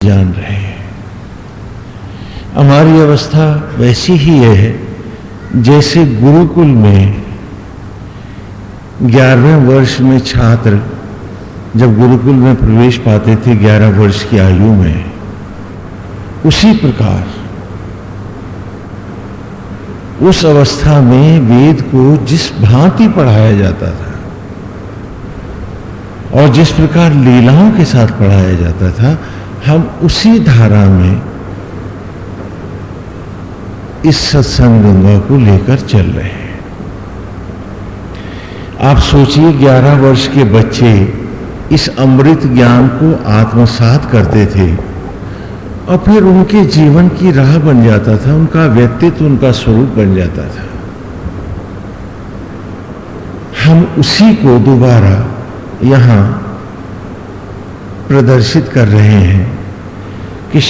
जान रहे हैं। हमारी अवस्था वैसी ही है, जैसे गुरुकुल में ग्यारहवें वर्ष में छात्र जब गुरुकुल में प्रवेश पाते थे ग्यारह वर्ष की आयु में, उसी प्रकार उस अवस्था में वेद को जिस भांति पढ़ाया जाता था और जिस प्रकार लीलाओं के साथ पढ़ाया जाता था हम उसी धारा में इस सत्संग गंगा को लेकर चल रहे हैं। आप सोचिए 11 वर्ष के बच्चे इस अमृत ज्ञान को आत्मसात करते थे और फिर उनके जीवन की राह बन जाता था, उनका व्यक्तित्व, उनका स्वरूप बन जाता था। हम उसी को दोबारा यहाँ प्रदर्शित कर रहे हैं कि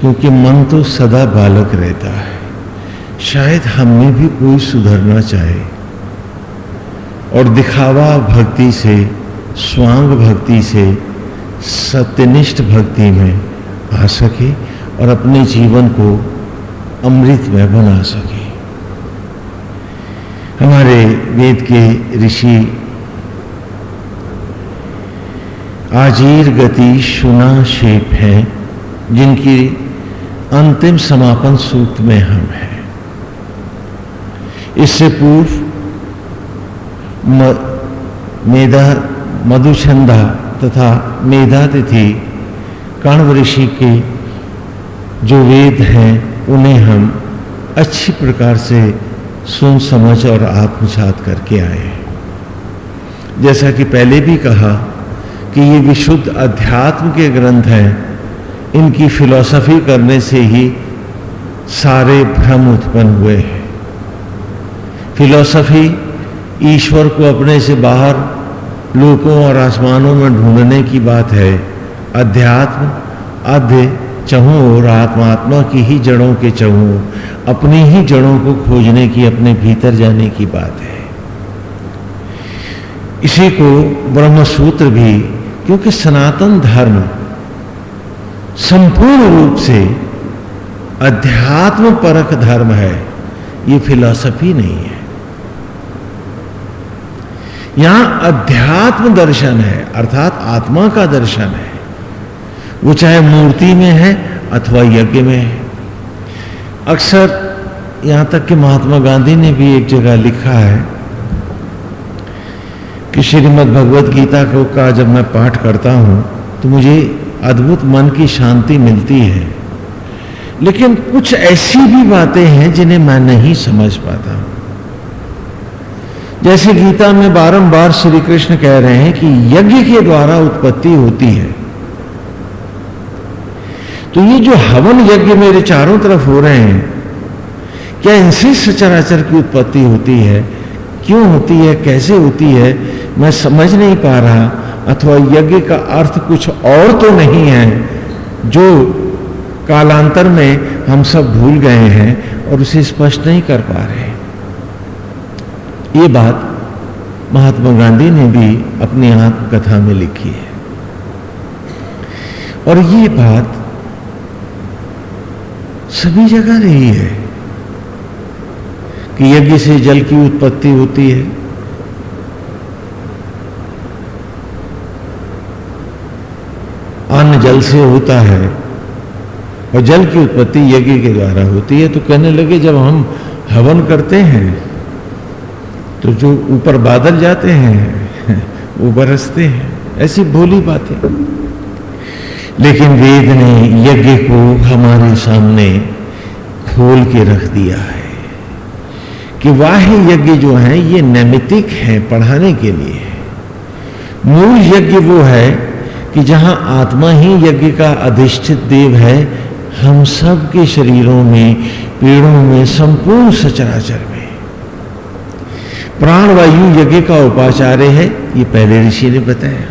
क्योंकि मन तो सदा बालक रहता है। शायद हमें भी कोई सुधरना चाहे। और दिखावा भक्ति से, स्वांग भक्ति से, सत्यनिष्ठ भक्ति में आ सके और अपने जीवन को अमृत में बना सके। हमारे वेद के ऋषि आजीर गति शुना शेप हैं, जिनकी अंतिम समापन सूक्त में हम हैं। इससे पूर्व मेधा मधुछंदा तथा मेधा तिथि कण्व ऋषि के जो वेद हैं, उन्हें हम अच्छी प्रकार से सुन, समझ और आत्मसात करके आए हैं। जैसा कि पहले भी कहा कि ये विशुद्ध अध्यात्म के ग्रंथ हैं। इनकी फिलॉसफी करने से ही सारे भ्रम उत्पन्न हुए हैं। फिलॉसफी ईश्वर को अपने से बाहर लोकों और आसमानों में ढूँढने की बात है। अध्यात्म अध्य चहु और आत्मात्मा की ही जड़ों के चहु, अपनी ही जड़ों को खोजने की, अपने भीतर जाने की बात है। इसी को ब्रह्म सूत्र भी क्योंकि सनातन धर्म संपूर्ण रूप से अध्यात्म परक धर्म है, ये फिलॉसफी नहीं है। यहाँ अध्यात्म दर्शन है, अर्थात आत्मा का दर्शन है। वो चाहे मूर्ति में है अथवा यज्ञ में है। अक्सर यहाँ तक कि महात्मा गांधी ने भी एक जगह लिखा है कि श्रीमद् भगवत गीता को का जब मैं पाठ करता हूँ तो मुझे अद्भुत मन की शांति मिलती है। लेकिन कुछ ऐसी भी बातें हैं जिन्हें मैं नहीं समझ पाता। जैसे गीता में बारंबार श्री कृष्ण कह रहे हैं कि यज्ञ के द्वारा उत्पत्ति होती है। तो ये जो हवन यज्ञ मेरे चारों तरफ़ हो रहे हैं, क्या इनसे सचराचर की उत्पत्ति होती है? क्यों होती है? कैसे होती है? मैं समझ नहीं पा रहा, अथवा यज्ञ का अर्थ कुछ और तो नहीं है, जो कालांतर में हम सब भूल गए हैं और उसे स्पष्ट नहीं कर पा रहे ये बात महात्मा गांधी ने भी अपनी आत्मकथा में लिखी है। और ये बात सभी जगह नहीं है कि यज्ञ से जल की उत्पत्ति होती है अन्न जल से होता है और जल की उत्पत्ति यज्ञ के द्वारा होती है तो कहने लगे, जब हम हवन करते हैं तो जो ऊपर बादल जाते हैं, वो बरसते हैं। ऐसी भोली बातें। लेकिन वेद ने यज्ञ को हमारे सामने खोल के रख दिया है कि वाह यज्ञ जो है, ये नैमितिक है पढ़ाने के लिए। मूल यज्ञ वो है कि जहाँ आत्मा ही यज्ञ का अधिष्ठित देव है, हम सब के शरीरों में, पेड़ों में, संपूर्ण सचराचर में। प्राणवायु यज्ञ का उपाचार्य है, ये पहले ऋषि ने बताया।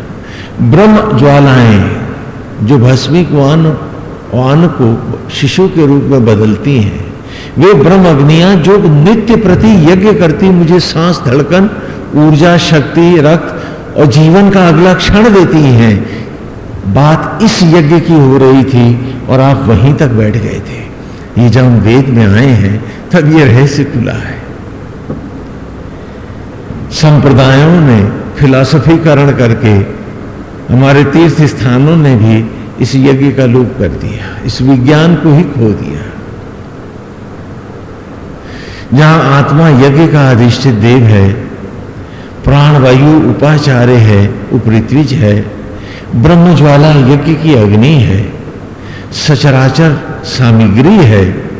ब्रह्म ज्वालाएँ, जो भस्मिक वान वान को शिशु के रूप में बदलती हैं, वे ब्रह्म अग्नियाँ जो नित्य प्रति यज्ञ करती मुझे सांस, धड़कन, ऊर्जा, शक्ति, रक्त और जीवन का अगला क्षण देती हैं बात इस यज्ञ की हो रही थी और आप वहीं तक बैठ गए थे। ये जब हम वेद में आए हैं, तब ये रहस्य खुला है। संप्रदायों ने फिलॉसफीकरण करके हमारे तीर्थ स्थानों ने भी इस यज्ञ का लोप कर दिया, इस विज्ञान को ही खो दिया। जहाँ आत्मा यज्ञ का अधिष्ठित देव है, प्राणवायु उपाचार्य है उपृत्विज है ब्रह्म ज्वाला यज्ञ की अग्नि है, सचराचर सामग्री है,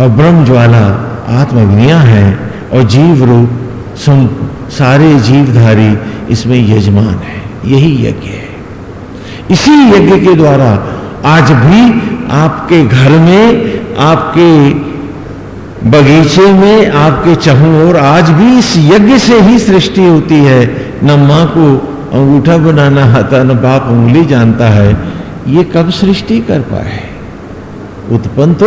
और ब्रह्म ज्वाला आत्मग्निया है, और जीव रूप सारे जीवधारी इसमें यजमान है। यही यज्ञ है। इसी यज्ञ के द्वारा आज भी आपके घर में, आपके बगीचे में, आपके चहु और आज भी इस यज्ञ से ही सृष्टि होती है। न माँ को अंगूठा बनाना आता, न बाप उंगली जानता है, ये कब सृष्टि कर पाए? उत्पन्न तो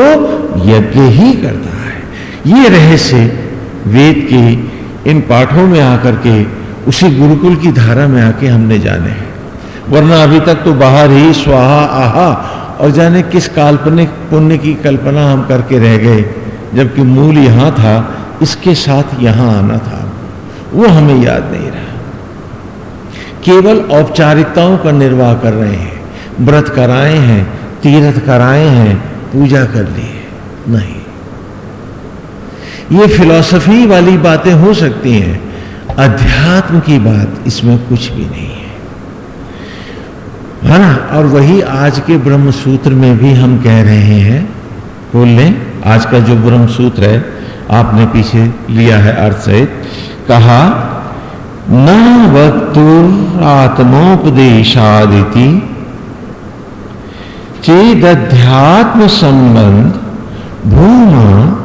यज्ञ ही करता है। ये रहस्य वेद के इन पाठों में आकर के, उसी गुरुकुल की धारा में आके हमने जाने हैं। वरना अभी तक तो बाहर ही स्वाहा, आहा, और जाने किस काल्पनिक पुण्य की कल्पना हम करके रह गए, जबकि मूल यहाँ था, इसके साथ यहाँ आना था। वो हमें याद नहीं केवल औपचारिकताओं का निर्वाह कर रहे हैं। व्रत कराए हैं, तीर्थ कराए हैं, पूजा कर ली है। नहीं। ये फिलॉसफी वाली बातें हो सकती हैं। अध्यात्म की बात इसमें कुछ भी नहीं है। ना? और वही आज के ब्रह्म सूत्र में भी हम कह रहे हैं। बोल लें। आज का जो ब्रह्म सूत्र है, आपने पीछे लिया है अर्थ सहित। कहा न वक्तुरात्मोपदेशादिति चेदध्यात्म संबंध भूमा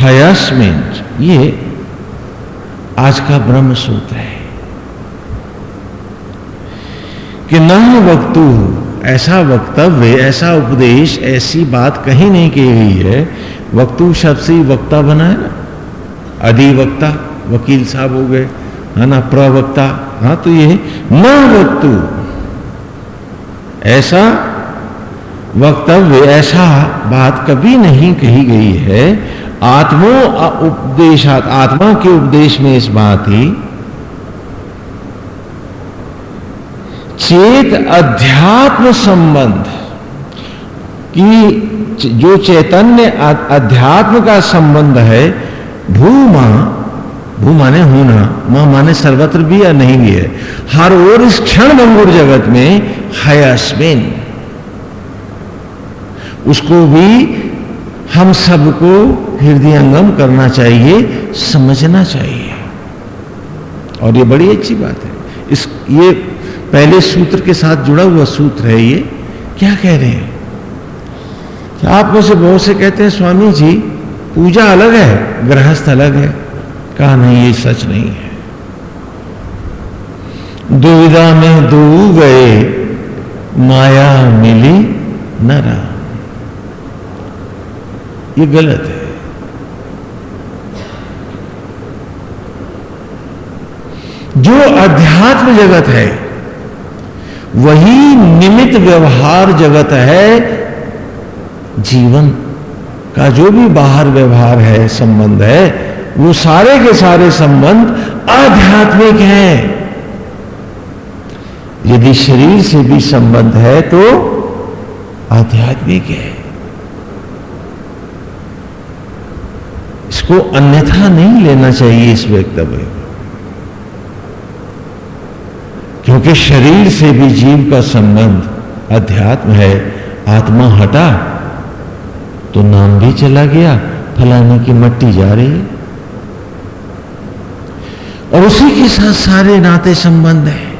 हयासमेंट ये आज का ब्रह्म सूत्र है। कि न वक्तु ऐसा वक्तव्य, ऐसा उपदेश, ऐसी बात कहीं नहीं की गई है। वक्तु शब्द से वक्ता बना है ना? अधिवक्ता, वकील साहब हो गए। है ना प्रवक्ता हाँ तो ये न वक्तु ऐसा वक्तव्य, ऐसा बात कभी नहीं कही गई है। आत्मो उपदेशात, आत्मा के उपदेश में इस बात ही। चेत अध्यात्म संबंध, की जो चैतन्य अध्यात्म का संबंध है, भूमा भू माने होना माँ माने सर्वत्र भी या नहीं भी है। हर ओर इस क्षण भंगुर जगत में हयास्मिन उसको भी हम सबको हृदयंगम करना चाहिए, समझना चाहिए। और ये बड़ी अच्छी बात है। इस, ये पहले सूत्र के साथ जुड़ा हुआ सूत्र है ये। क्या कह रहे हैं? आप में से बहुत से कहते हैं, स्वामी जी, पूजा अलग है, गृहस्थ अलग है। कहा, नहीं, ये सच नहीं है। दुविधा में दू गए, माया मिली न रहा। ये गलत है। जो अध्यात्म जगत है, वही निमित व्यवहार जगत है, जीवन का जो भी बाहर व्यवहार है, संबंध है वो सारे के सारे संबंध आध्यात्मिक हैं। यदि शरीर से भी संबंध है तो आध्यात्मिक है। इसको अन्यथा नहीं लेना चाहिए इस वक्तव्य को क्योंकि शरीर से भी जीव का संबंध अध्यात्म है, आत्मा हटा तो नाम भी चला गया, फलाने की मट्टी जा रही है। और उसी के साथ सारे नाते संबंध है।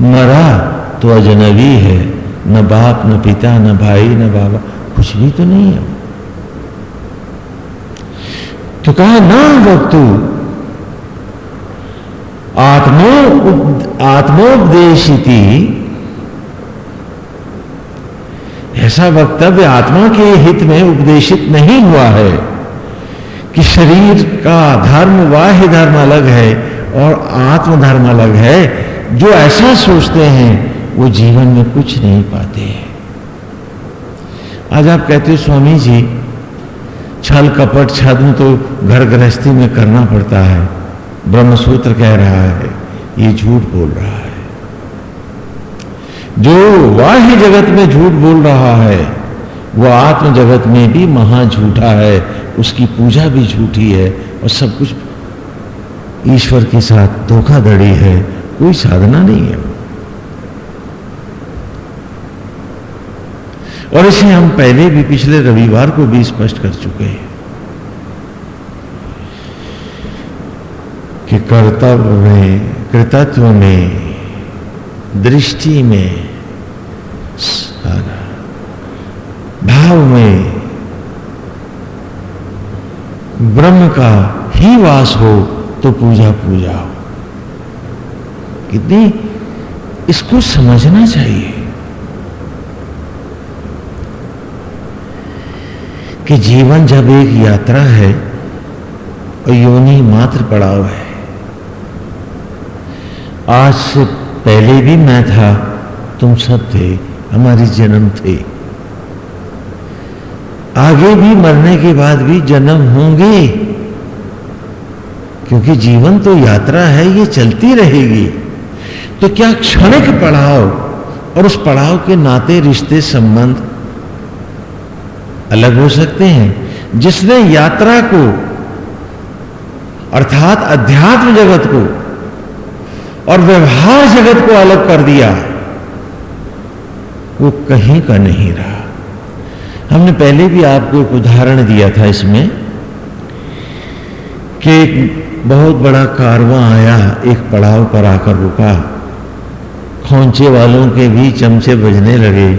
मरा तो अजनबी है, न बाप, न पिता, न भाई, न बाबा, कुछ भी तो नहीं है। तो कहा, ना वक्तु, आत्मो आत्मोपदेशिति ऐसा वक्तव्य आत्मा के हित में उपदेशित नहीं हुआ है कि शरीर का धर्म वाह्य धर्म अलग है और आत्मधर्म अलग है। जो ऐसा सोचते हैं, वो जीवन में कुछ नहीं पाते। हैं आज आप कहते हो, स्वामी जी, छल कपट छद्म तो घर गृहस्थी में करना पड़ता है। ब्रह्मसूत्र कह रहा है, ये झूठ बोल रहा है। जो वाह्य जगत में झूठ बोल रहा है, वो आत्म जगत में भी महा झूठा है। उसकी पूजा भी झूठी है और सब कुछ ईश्वर के साथ धोखाधड़ी है। कोई साधना नहीं है। और इसे हम पहले भी पिछले रविवार को भी स्पष्ट कर चुके हैं कि कर्तव्य में, कृतत्व में, दृष्टि में सारा भाव में ब्रह्म का ही वास हो तो पूजा पूजा हो। कितनी इसको समझना चाहिए कि जीवन जब एक यात्रा है और योनि मात्र पड़ाव है। आज से पहले भी मैं था, तुम सब थे, हमारी जन्म थे। आगे भी मरने के बाद भी जन्म होंगे। क्योंकि जीवन तो यात्रा है, ये चलती रहेगी। तो क्या क्षणिक पड़ाव और उस पड़ाव के नाते रिश्ते संबंध अलग हो सकते हैं? जिसने यात्रा को, अर्थात अध्यात्म जगत को और व्यवहार जगत को अलग कर दिया, वो कहीं का नहीं रहा। हमने पहले भी आपको एक उदाहरण दिया था इसमें कि एक बहुत बड़ा कारवां आया, एक पड़ाव पर आकर रुका। खोंचे वालों के भी चमचे बजने लगे।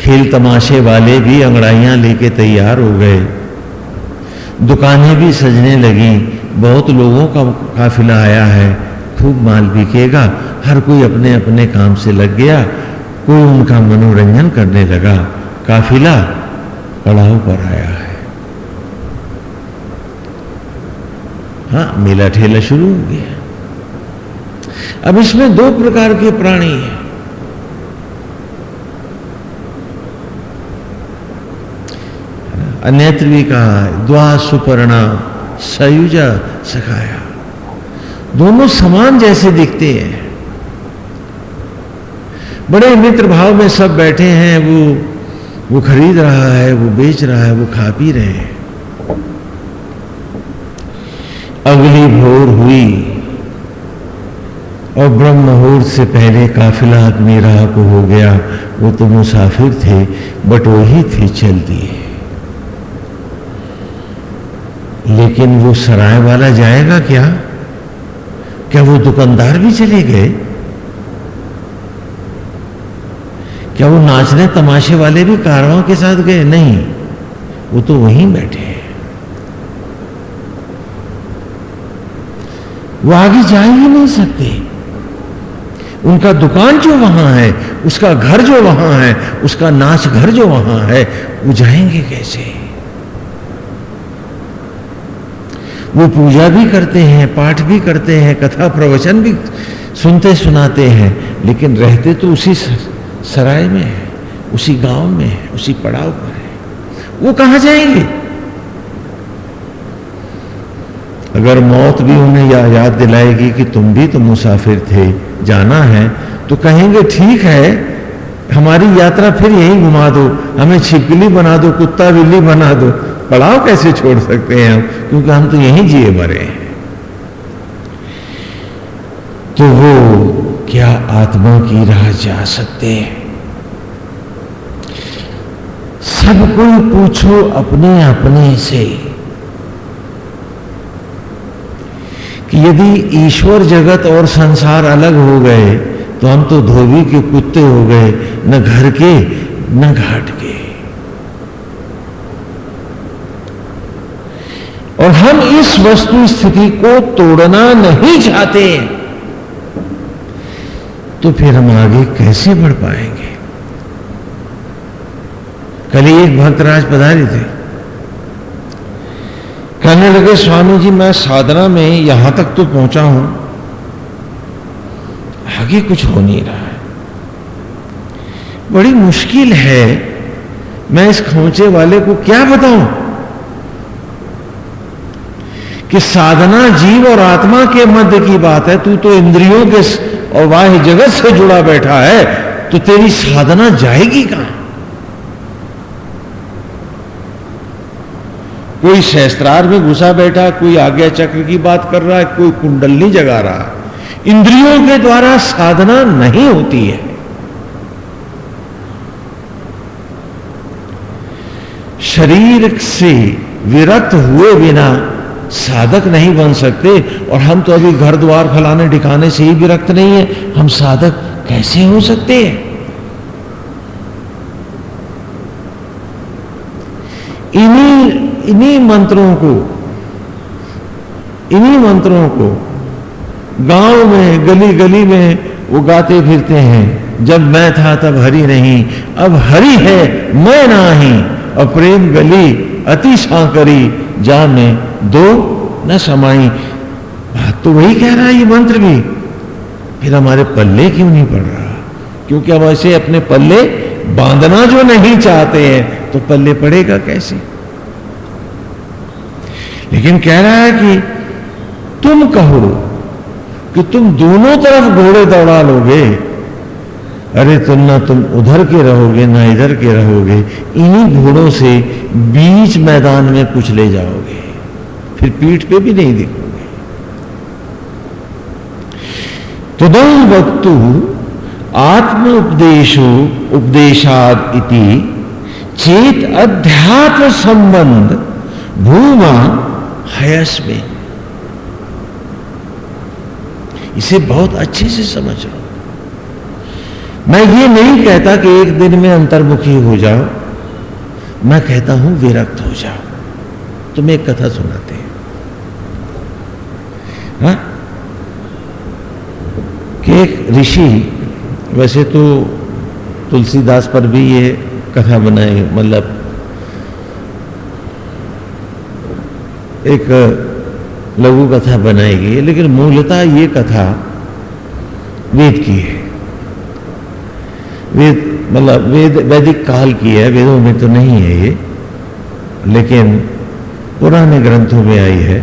खेल तमाशे वाले भी अंगड़ाइयाँ लेके तैयार हो गए। दुकानें भी सजने लगी। बहुत लोगों का काफिला आया है। खूब माल बिकेगा। हर कोई अपने अपने काम से लग गया। कोई उनका मनोरंजन करने लगा। काफिला पड़ाव पर आया है। हाँ मेला ठेला शुरू हो गया। अब इसमें दो प्रकार के प्राणी हैं। अन्यत्र भी कहा द्वा सुपर्णा सयुजा सखाया। दोनों समान जैसे दिखते हैं। बड़े मित्र भाव में सब बैठे हैं, वो वो खरीद रहा है, वो बेच रहा है, वो खा पी रहे हैं। अगली भोर हुई और ब्रह्म मुहूर्त से पहले काफिला आदमी राह को हो गया। वो तो मुसाफिर थे, बट वही थी चल दिए लेकिन वो सराय वाला जाएगा क्या? क्या वो दुकानदार भी चले गए? क्या वो नाचने तमाशे वाले भी कारवां के साथ गए? नहीं। वो तो वहीं बैठे हैं। वो आगे जा ही नहीं सकते। उनका दुकान जो वहाँ है, उसका घर जो वहाँ है, उसका नाच घर जो वहाँ है, वो जाएँगे कैसे? वो पूजा भी करते हैं, पाठ भी करते हैं, कथा प्रवचन भी सुनते सुनाते हैं, लेकिन रहते तो उसी सराय में है उसी गाँव में है उसी पड़ाव पर है। वो कहाँ जाएँगे? अगर मौत भी उन्हें या, याद दिलाएगी कि तुम भी तो मुसाफिर थे जाना है तो कहेंगे ठीक है हमारी यात्रा फिर यही घुमा दो हमें छिपकली बना दो कुत्ता बिल्ली बना दो। पड़ाव कैसे छोड़ सकते हैं हम? क्योंकि हम तो यहीं जिए मरे हैं। तो वो क्या आत्मा की राह जा सकते हैं? सबको पूछो अपने अपने से कि यदि ईश्वर जगत और संसार अलग हो गए तो हम तो धोबी के कुत्ते हो गए, न घर के, न घाट के। और हम इस वस्तु स्थिति को तोड़ना नहीं चाहते तो फिर हम आगे कैसे बढ़ पाएँगे? कल एक भक्तराज पधारे थे। कहने लगे, स्वामी जी, मैं साधना में यहाँ तक तो पहुँचा हूँ। आगे कुछ हो नहीं रहा है। बड़ी मुश्किल है। मैं इस खोचे वाले को क्या बताऊँ? कि साधना जीव और आत्मा के मध्य की बात है, तू तो इंद्रियों के और वाह्य जगत से जुड़ा बैठा है तो तेरी साधना जाएगी कहाँ? कोई शस्त्रार में घुसा बैठा, कोई आज्ञा चक्र की बात कर रहा है कोई कुंडलनी जगा रहा। इंद्रियों के द्वारा साधना नहीं होती है। शरीर से विरक्त हुए बिना साधक नहीं बन सकते और हम तो अभी घर द्वार फलाने ठिकाने से ही विरक्त नहीं है। हम साधक कैसे हो सकते हैं? इन्हीं इन्हीं मंत्रों को, इन्हीं मंत्रों को गाँव में, गली गली में वो गाते फिरते हैं, जब मैं था तब हरि नहीं, अब हरि है, मैं नहीं और प्रेम गली अति सांकरी जा में दो न समाई। बात तो वही कह रहा है ये मंत्र भी। फिर हमारे पल्ले क्यों नहीं पड़ रहा? क्योंकि हम ऐसे अपने पल्ले बांधना जो नहीं चाहते हैं तो पल्ले पड़ेगा कैसे? लेकिन कह रहा है कि तुम कहो कि तुम दोनों तरफ़ घोड़े दौड़ा लोगे अरे तुम ना तुम उधर के रहोगे, ना इधर के रहोगे, इन्हीं घोड़ों से बीच मैदान में कुछ ले जाओगे, फिर पीठ पे भी नहीं दिखोगे। तो दम वक्तु आत्म उपदेशो उपदेशाद इति चेत अध्यात्म संबंध भूमा हयस में इसे बहुत अच्छे से समझ लो। मैं ये नहीं कहता कि एक दिन में अंतर्मुखी हो जाओ। मैं कहता हूँ, विरक्त हो जाओ। तुम्हें एक कथा सुनाते हैं। हा? कि एक ऋषि, वैसे तो तुलसीदास पर भी ये कथा बनाई मतलब एक लघु कथा बनाई गई लेकिन मूलतः ये कथा वेद की है। वेद मतलब वेद, वैदिक काल की है, वेदों में तो नहीं है ये, लेकिन पुराने ग्रंथों में आई है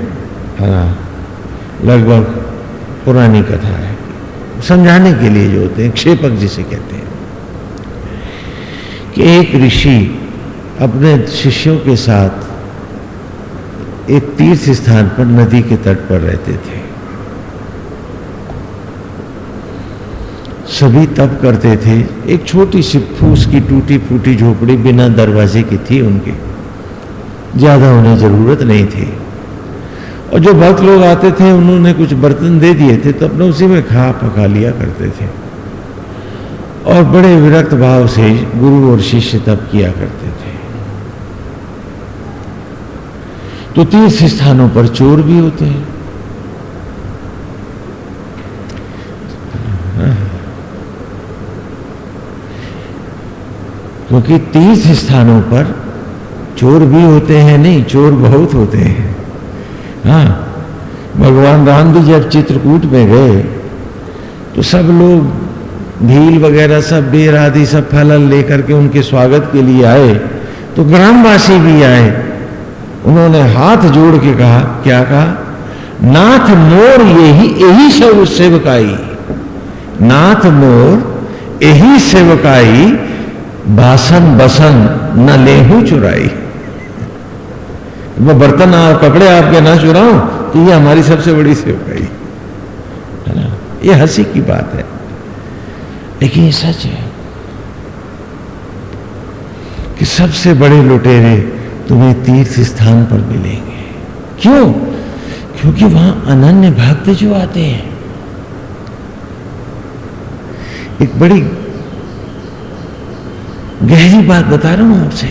लगभग पुरानी कथा है। समझाने के लिए जो होते हैं, क्षेपक जिसे कहते हैं। कि एक ऋषि अपने शिष्यों के साथ एक तीर्थ स्थान पर नदी के तट पर रहते थे। सभी तप करते थे। एक छोटी सी फूस की टूटी फूटी झोपड़ी बिना दरवाजे की थी उनकी। ज़्यादा उन्हें ज़रूरत नहीं थी। और जो भक्त लोग आते थे, उन्होंने कुछ बर्तन दे दिए थे तो अपने उसी में खा पका लिया करते थे। और बड़े विरक्त भाव से गुरु और शिष्य तप किया करते थे। तो तीर्थ स्थानों पर चोर भी होते हैं। क्योंकि तीर्थ स्थानों पर चोर भी होते हैं नहीं, चोर बहुत होते हैं। हाँ भगवान राम भी जब चित्रकूट में गए तो सब लोग भील वगैरह, सब बेर आदि, सब फल लेकर के उनके स्वागत के लिए आए तो ग्रामवासी भी आए। उन्होंने हाथ जोड़ के कहा, क्या कहा? नाथ मोर यही यही सब सेवकाई। नाथ मोर यही सेवकाई बासन बसन न लेहू चुराई। मैं बर्तन और कपड़े आपके ना चुराऊं तो ये हमारी सबसे बड़ी सेवकाई है ना? ये हँसी की बात है। लेकिन ये सच है कि सबसे बड़े लुटेरे तुम्हें तीर्थ स्थान पर मिलेंगे। क्यों? क्योंकि वहाँ अनन्य भक्त जो आते हैं। एक बड़ी गहरी बात बता रहा हूँ आपसे।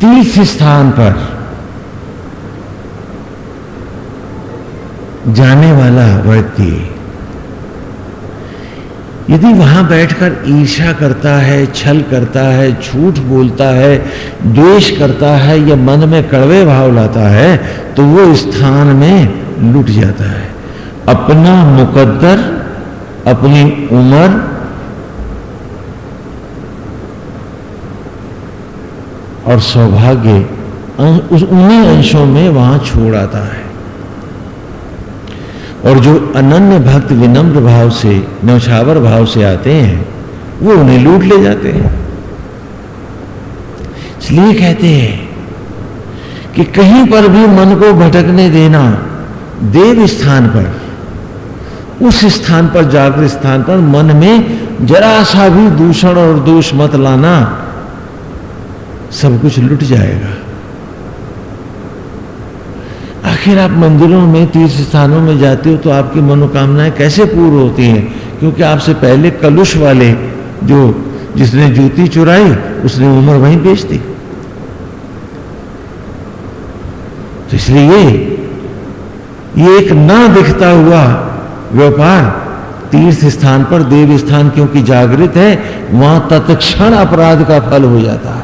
तीर्थ स्थान पर जाने वाला व्यक्ति यदि वहाँ बैठकर ईर्षा करता है, छल करता है, झूठ बोलता है, द्वेष करता है या मन में कड़वे भाव लाता है तो वो स्थान में लुट जाता है। अपना मुकद्दर, अपनी उम्र और सौभाग्य उस उन्हीं अंशों में वहाँ छोड़ आता है। और जो अनन्य भक्त विनम्र भाव से, नौछावर भाव से आते हैं, वो उन्हें लूट ले जाते हैं। इसलिए कहते हैं कि कहीं पर भी मन को भटकने देना, देव स्थान पर, उस स्थान पर, जागृत स्थान पर मन में जरा सा भी दूषण और दोष मत लाना सब कुछ लुट जाएगा। आखिर आप मंदिरों में तीर्थ स्थानों में जाते हो तो आपकी मनोकामनाएँ कैसे पूर्ण होती हैं? क्योंकि आपसे पहले कलुष वाले जो, जिसने जूती चुराई, उसने उम्र वहीं बेच दी। तो इसलिए ये एक ना दिखता हुआ व्यापार तीर्थ स्थान पर देव स्थान क्योंकि जागृत है, वहाँ तत्क्षण अपराध का फल हो जाता है।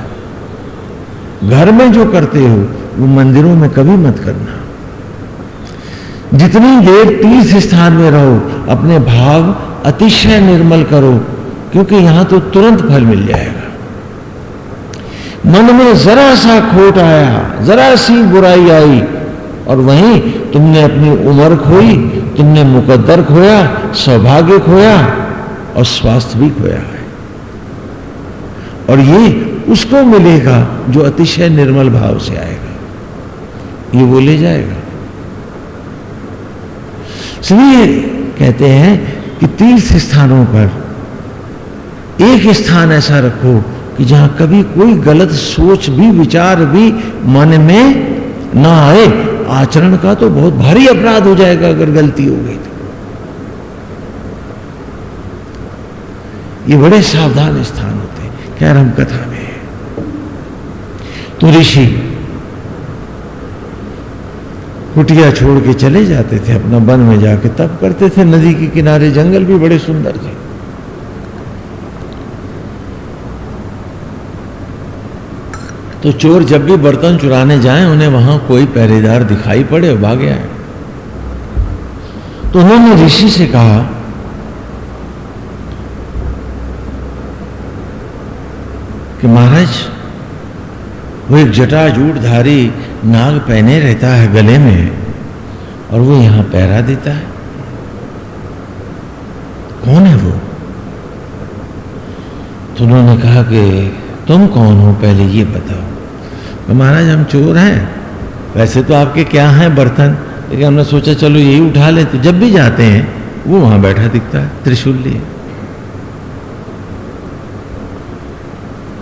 घर में जो करते हो, वो मंदिरों में कभी मत करना। जितनी देर तीर्थ स्थान में रहो, अपने भाव अतिशय निर्मल करो, क्योंकि यहाँ तो तुरंत फल मिल जाएगा। मन में जरा सा खोट आया, जरा सी बुराई आई, और वहीं तुमने अपनी उम्र खोई, तुमने मुकद्दर खोया, सौभाग्य खोया, और स्वास्थ्य भी खोया है। और ये उसको मिलेगा जो अतिशय निर्मल भाव से आएगा। ये वो ले जाएगा। इसलिए कहते हैं कि तीर्थ स्थानों पर एक स्थान ऐसा रखो कि जहाँ कभी कोई गलत सोच भी, विचार भी मन में ना आए। आचरण का तो बहुत भारी अपराध हो जाएगा अगर गलती हो गई तो। ये बड़े सावधान स्थान होते हैं, खैर, हम कथा में तो ऋषि कुटिया छोड़ के चले जाते थे अपना वन में जाके तब करते थे। नदी के किनारे जंगल भी बड़े सुंदर थे। तो चोर जब भी बर्तन चुराने जाएँ, उन्हें वहाँ कोई पहरेदार दिखाई पड़े भागे आए। तो उन्होंने ऋषि से कहा, कि महाराज वो एक जटाजूटधारी नाग पहने रहता है गले में और वो यहाँ पहरा देता है। कौन है वो? तो उन्होंने कहा कि तुम कौन हो पहले ये बताओ। तो महाराज, हम चोर हैं। वैसे तो आपके क्या हैं बर्तन? लेकिन हमने सोचा, चलो यही उठा ले तो जब भी जाते हैं, वो वहाँ बैठा दिखता है, त्रिशूल लिए।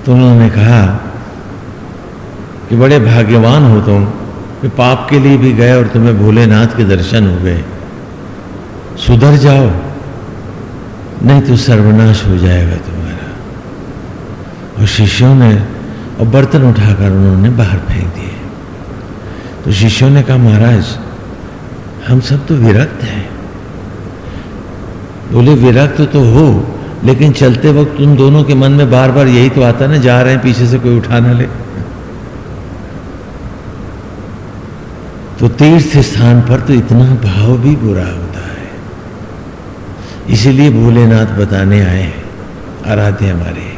तो उन्होंने कहा कि बड़े भाग्यवान हो तुम, कि पाप के लिए भी गए और तुम्हें भोलेनाथ के दर्शन हो गए। सुधर जाओ, नहीं तो सर्वनाश हो जाएगा तुम्हारा। और शिष्यों ने, और बर्तन उठाकर उन्होंने बाहर फेंक दिए। तो शिष्यों ने कहा, महाराज, हम सब तो विरक्त हैं। बोले, विरक्त तो हो, लेकिन चलते वक्त तुम दोनों के मन में बार बार यही तो आता ना, जा रहे हैं, पीछे से कोई उठा ना ले। तो तीर्थ स्थान पर तो इतना भाव भी बुरा होता है। इसीलिए भोलेनाथ बताने आए आराध्य हमारे।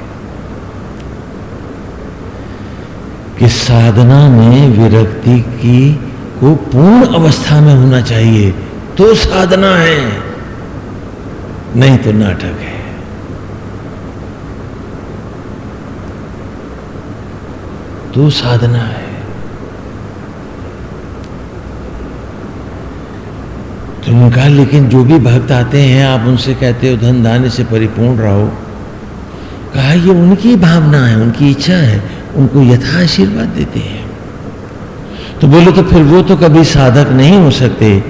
कि साधना में विरक्ति की को पूर्ण अवस्था में होना चाहिए तो साधना है, नहीं तो नाटक है। तो साधना है। तो उन्होंने कहा, लेकिन जो भी भक्त आते हैं, आप उनसे कहते हो, धन धान्य से परिपूर्ण रहो। कहा, ये उनकी भावना है, उनकी इच्छा है, उनको यथा आशीर्वाद देते हैं। तो बोले तो फिर वो तो कभी साधक नहीं हो सकते।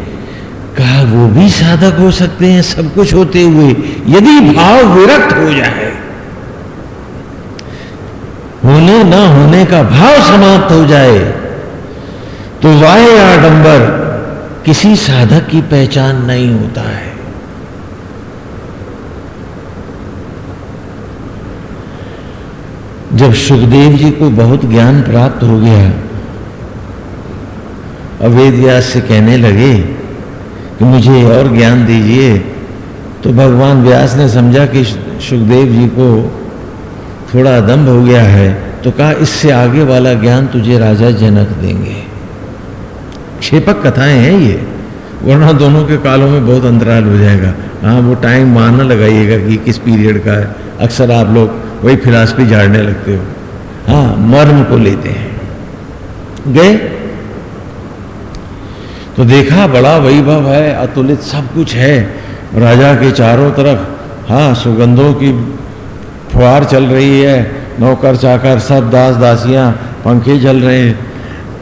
कहा, वो भी साधक हो सकते हैं, सब कुछ होते हुए, यदि भाव विरक्त हो जाए। होने ना होने का भाव समाप्त हो जाए तो वाय आडंबर किसी साधक की पहचान नहीं होता है। जब सुखदेव जी को बहुत ज्ञान प्राप्त हो गया अवेद व्यास से कहने लगे कि मुझे और ज्ञान दीजिए तो भगवान व्यास ने समझा कि सुखदेव जी को थोड़ा दम्भ हो गया है तो कहा, इससे आगे वाला ज्ञान तुझे राजा जनक देंगे। क्षेपक कथाएँ हैं ये, वरना दोनों के कालों में बहुत अंतराल हो जाएगा। हाँ वो टाइम मानना लगाइएगा कि किस पीरियड का है। अक्सर आप लोग वही फिलासफी झाड़ने लगते हो। हाँ मर्म को लेते हैं। गए? तो देखा, बड़ा वैभव है, अतुलित सब कुछ है। राजा के चारों तरफ़ हाँ सुगंधों की फुहार चल रही है। नौकर चाकर सब दास दासियाँ पंखे चल रहे हैं।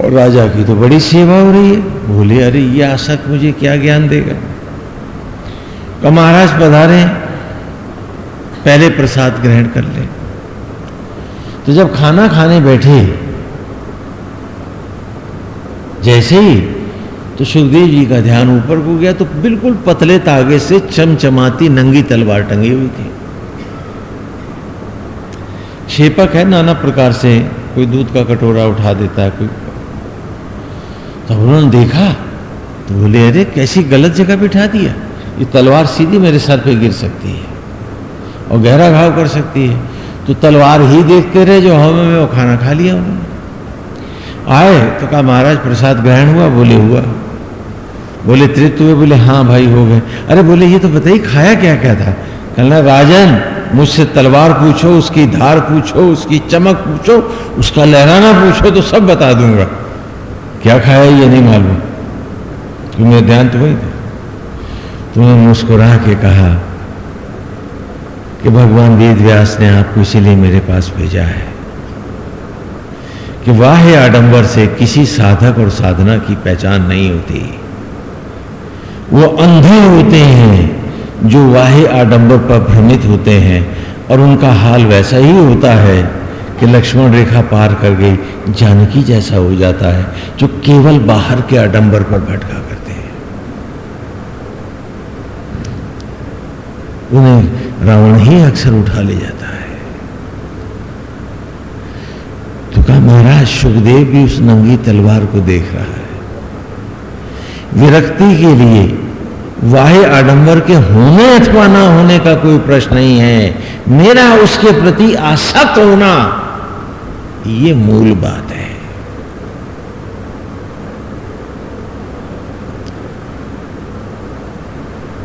और राजा की तो बड़ी सेवा हो रही है। बोले, अरे, ये आसक मुझे क्या ज्ञान देगा? का महाराज पधारे, पहले प्रसाद ग्रहण कर ले। तो जब खाना खाने बैठे, जैसे ही तो सुखदेव जी का ध्यान ऊपर को गया तो बिल्कुल पतले तागे से चमचमाती नंगी तलवार टंगी हुई थी। शेपक है, नाना प्रकार से, कोई दूध का कटोरा उठा देता है, कोई तो उन्होंने देखा तो बोले, अरे, कैसी गलत जगह बिठा दिया ये तलवार सीधी मेरे सर पे गिर सकती है और गहरा घाव कर सकती है। तो तलवार ही देखते रहे, जो हमें में वो खाना खा लिया उन्होंने। आए तो कहा, महाराज, प्रसाद ग्रहण हुआ, बोले हुआ। बोले तृप्त हुए? बोले हाँ भाई, हो गए। अरे, बोले, ये तो बताइए, खाया क्या क्या था? कहना, राजन, मुझसे तलवार पूछो, उसकी धार पूछो, उसकी चमक पूछो, उसका लहराना पूछो तो सब बता दूँगा। क्या खाया ये नहीं मालूम। तुम्हें ध्यान तो वही था तुमने मुस्कुरा के कहा कि भगवान वेद व्यास ने आपको इसीलिए मेरे पास भेजा है कि वाह आडंबर से किसी साधक और साधना की पहचान नहीं होती। वो अंधे होते हैं, जो वाहे आडंबर पर भ्रमित होते हैं, और उनका हाल वैसा ही होता है कि लक्ष्मण रेखा पार कर गई, जानकी जैसा हो जाता है, जो केवल बाहर के आडंबर पर भटका करते हैं। उन्हें रावण ही अक्सर उठा ले जाता है। तो कहा, महाराज, सुखदेव भी उस नंगी तलवार को देख रहा है। विरक्ति के लिए वाहे आडंबर के होने अथवा ना होने का कोई प्रश्न नहीं है। मेरा उसके प्रति आसक्त होना ये मूल बात है।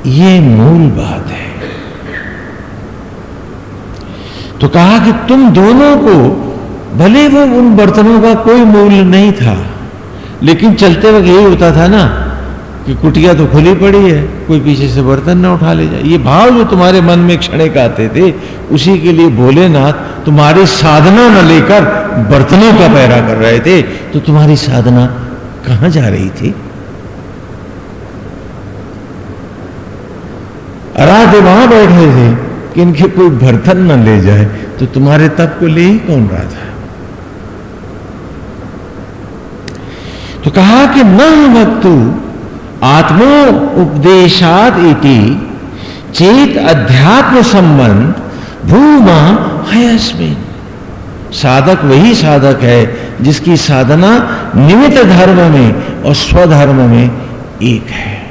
ये मूल बात है। तो कहा कि तुम दोनों को, भले वो उन बर्तनों का कोई मूल्य नहीं था, लेकिन चलते वक्त यही होता था ना कि कुटिया तो खुली पड़ी है, कोई पीछे से बर्तन ना उठा ले जाए। ये भाव जो तुम्हारे मन में क्षणिक आते थे, उसी के लिए भोलेनाथ तुम्हारी साधना न लेकर बर्तनों का पैरा कर रहे थे तो तुम्हारी साधना कहाँ जा रही थी? आराध्य वहाँ बैठे थे कि इनके कोई बर्तन न ले जाए तो तुम्हारे तप को ले ही कौन रहा था? तो कहा कि न वक्तु आत्मो उपदेशात इति चेत अध्यात्म संबंध भूमा हयस्मिन। साधक वही साधक है जिसकी साधना निमित्त धर्म में और स्वधर्म में एक है।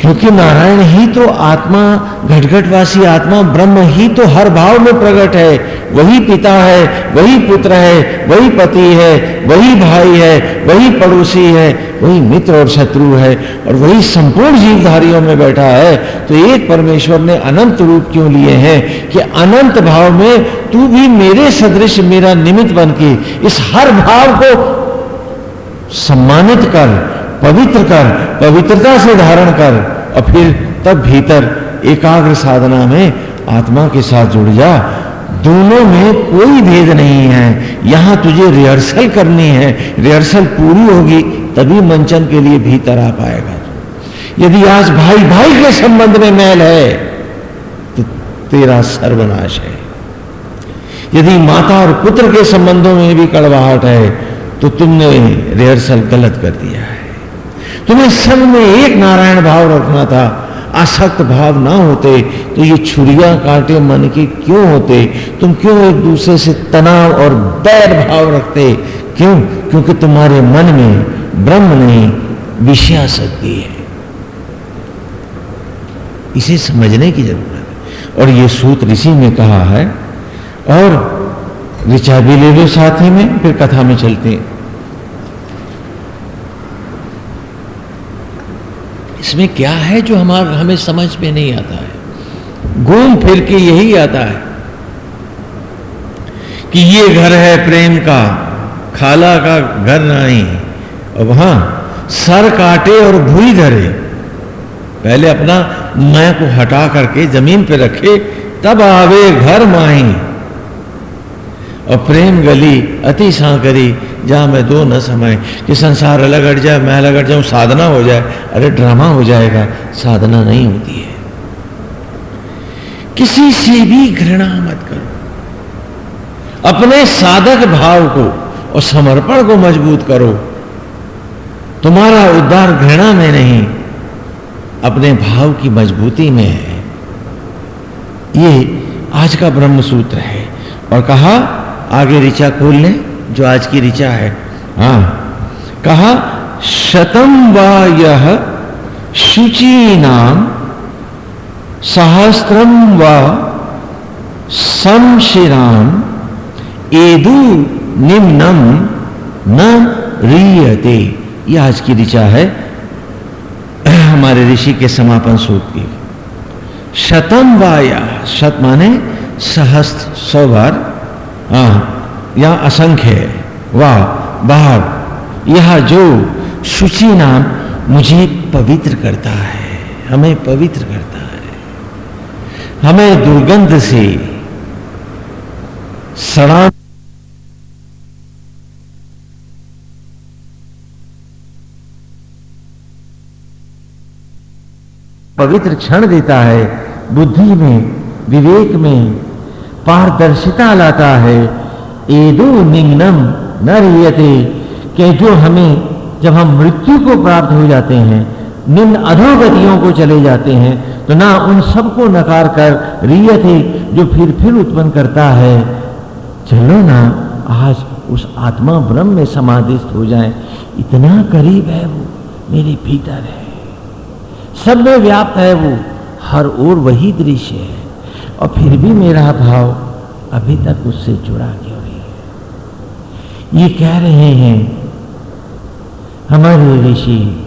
क्योंकि नारायण ही तो आत्मा, घटघटवासी आत्मा, ब्रह्म ही तो हर भाव में प्रकट है। वही पिता है, वही पुत्र है, वही पति है, वही भाई है, वही पड़ोसी है, वही मित्र और शत्रु है और वही संपूर्ण जीवधारियों में बैठा है। तो एक परमेश्वर ने अनंत रूप क्यों लिए हैं कि अनंत भाव में तू भी मेरे सदृश, मेरा निमित्त बन के इस हर भाव को सम्मानित कर पवित्र कर पवित्रता से धारण कर, और फिर तब भीतर एकाग्र साधना में आत्मा के साथ जुड़ जा। दोनों में कोई भेद नहीं है। यहाँ तुझे रिहर्सल करनी है। रिहर्सल पूरी होगी, तभी मंचन के लिए भीतर आ पाएगा यदि आज भाई भाई के संबंध में मैल है तो तेरा सर्वनाश है। यदि माता और पुत्र के संबंधों में भी कड़वाहट है तो तुमने रिहर्सल गलत कर दिया है। तुम्हें सब में एक नारायण भाव रखना था। आसक्त भाव ना होते तो ये छुरिया कांटे मन के क्यों होते? तुम क्यों एक दूसरे से तनाव और बैर भाव रखते? क्यों? क्योंकि तुम्हारे मन में ब्रह्म नहीं विषया शक्ति है। इसे समझने की ज़रूरत है। और ये सूत ऋषि ने कहा है। और ऋचा भी ले लो साथी में, फिर कथा में चलते हैं। इसमें क्या है जो हमारा, हमें समझ में नहीं आता है? घूम फिर के यही आता है कि ये घर है प्रेम का, खाला का घर नहीं। और वहाँ सर काटे और भूई धरे। पहले अपना मैं को हटा करके ज़मीन पे रखे, तब आवे घर माही। और प्रेम गली अति सांकरी जहाँ मैं दो न समय कि संसार अलग हट जाए, मैं अलग हट जाऊँ, साधना हो जाए। अरे ड्रामा हो जाएगा, साधना नहीं होती है। किसी से भी घृणा मत करो। अपने साधक भाव को और समर्पण को मज़बूत करो। तुम्हारा उद्धार घृणा में नहीं, अपने भाव की मजबूती में है। ये आज का ब्रह्म सूत्र है। और कहा, आगे ऋचा खोल लें। जो आज की ऋचा है। हाँ। कहा, शतम व यह शुचि नाम सहस्त्रम व समशिराम एदु निम्नम न रीयते। यह आज की ऋचा है हमारे ऋषि के समापन सूत्र की। शतम वाया शत माने सहस्त्र, सौ बार। हाँ या असंख्य वाह बाहर यह जो शुचि नाम मुझे पवित्र करता है, हमें पवित्र करता है। हमें दुर्गंध से सड़ा पवित्र क्षण देता है, बुद्धि में, विवेक में, पारदर्शिता लाता है एदो निम्नम न रियते कि जो हमें, जब हम मृत्यु को प्राप्त हो जाते हैं, निम्न अधोगतियों को चले जाते हैं तो ना उन सबको नकार कर रियते, जो फिर फिर उत्पन्न करता है, चलो ना, आज उस आत्मा ब्रह्म में समाधिस्थ हो जाए। इतना करीब है वो, मेरे भीतर है। सब में व्याप्त है वो, हर ओर वही दृश्य है। और फिर भी मेरा भाव अभी तक उससे जुड़ा है ये कह रहे हैं? हमारे ऋषि,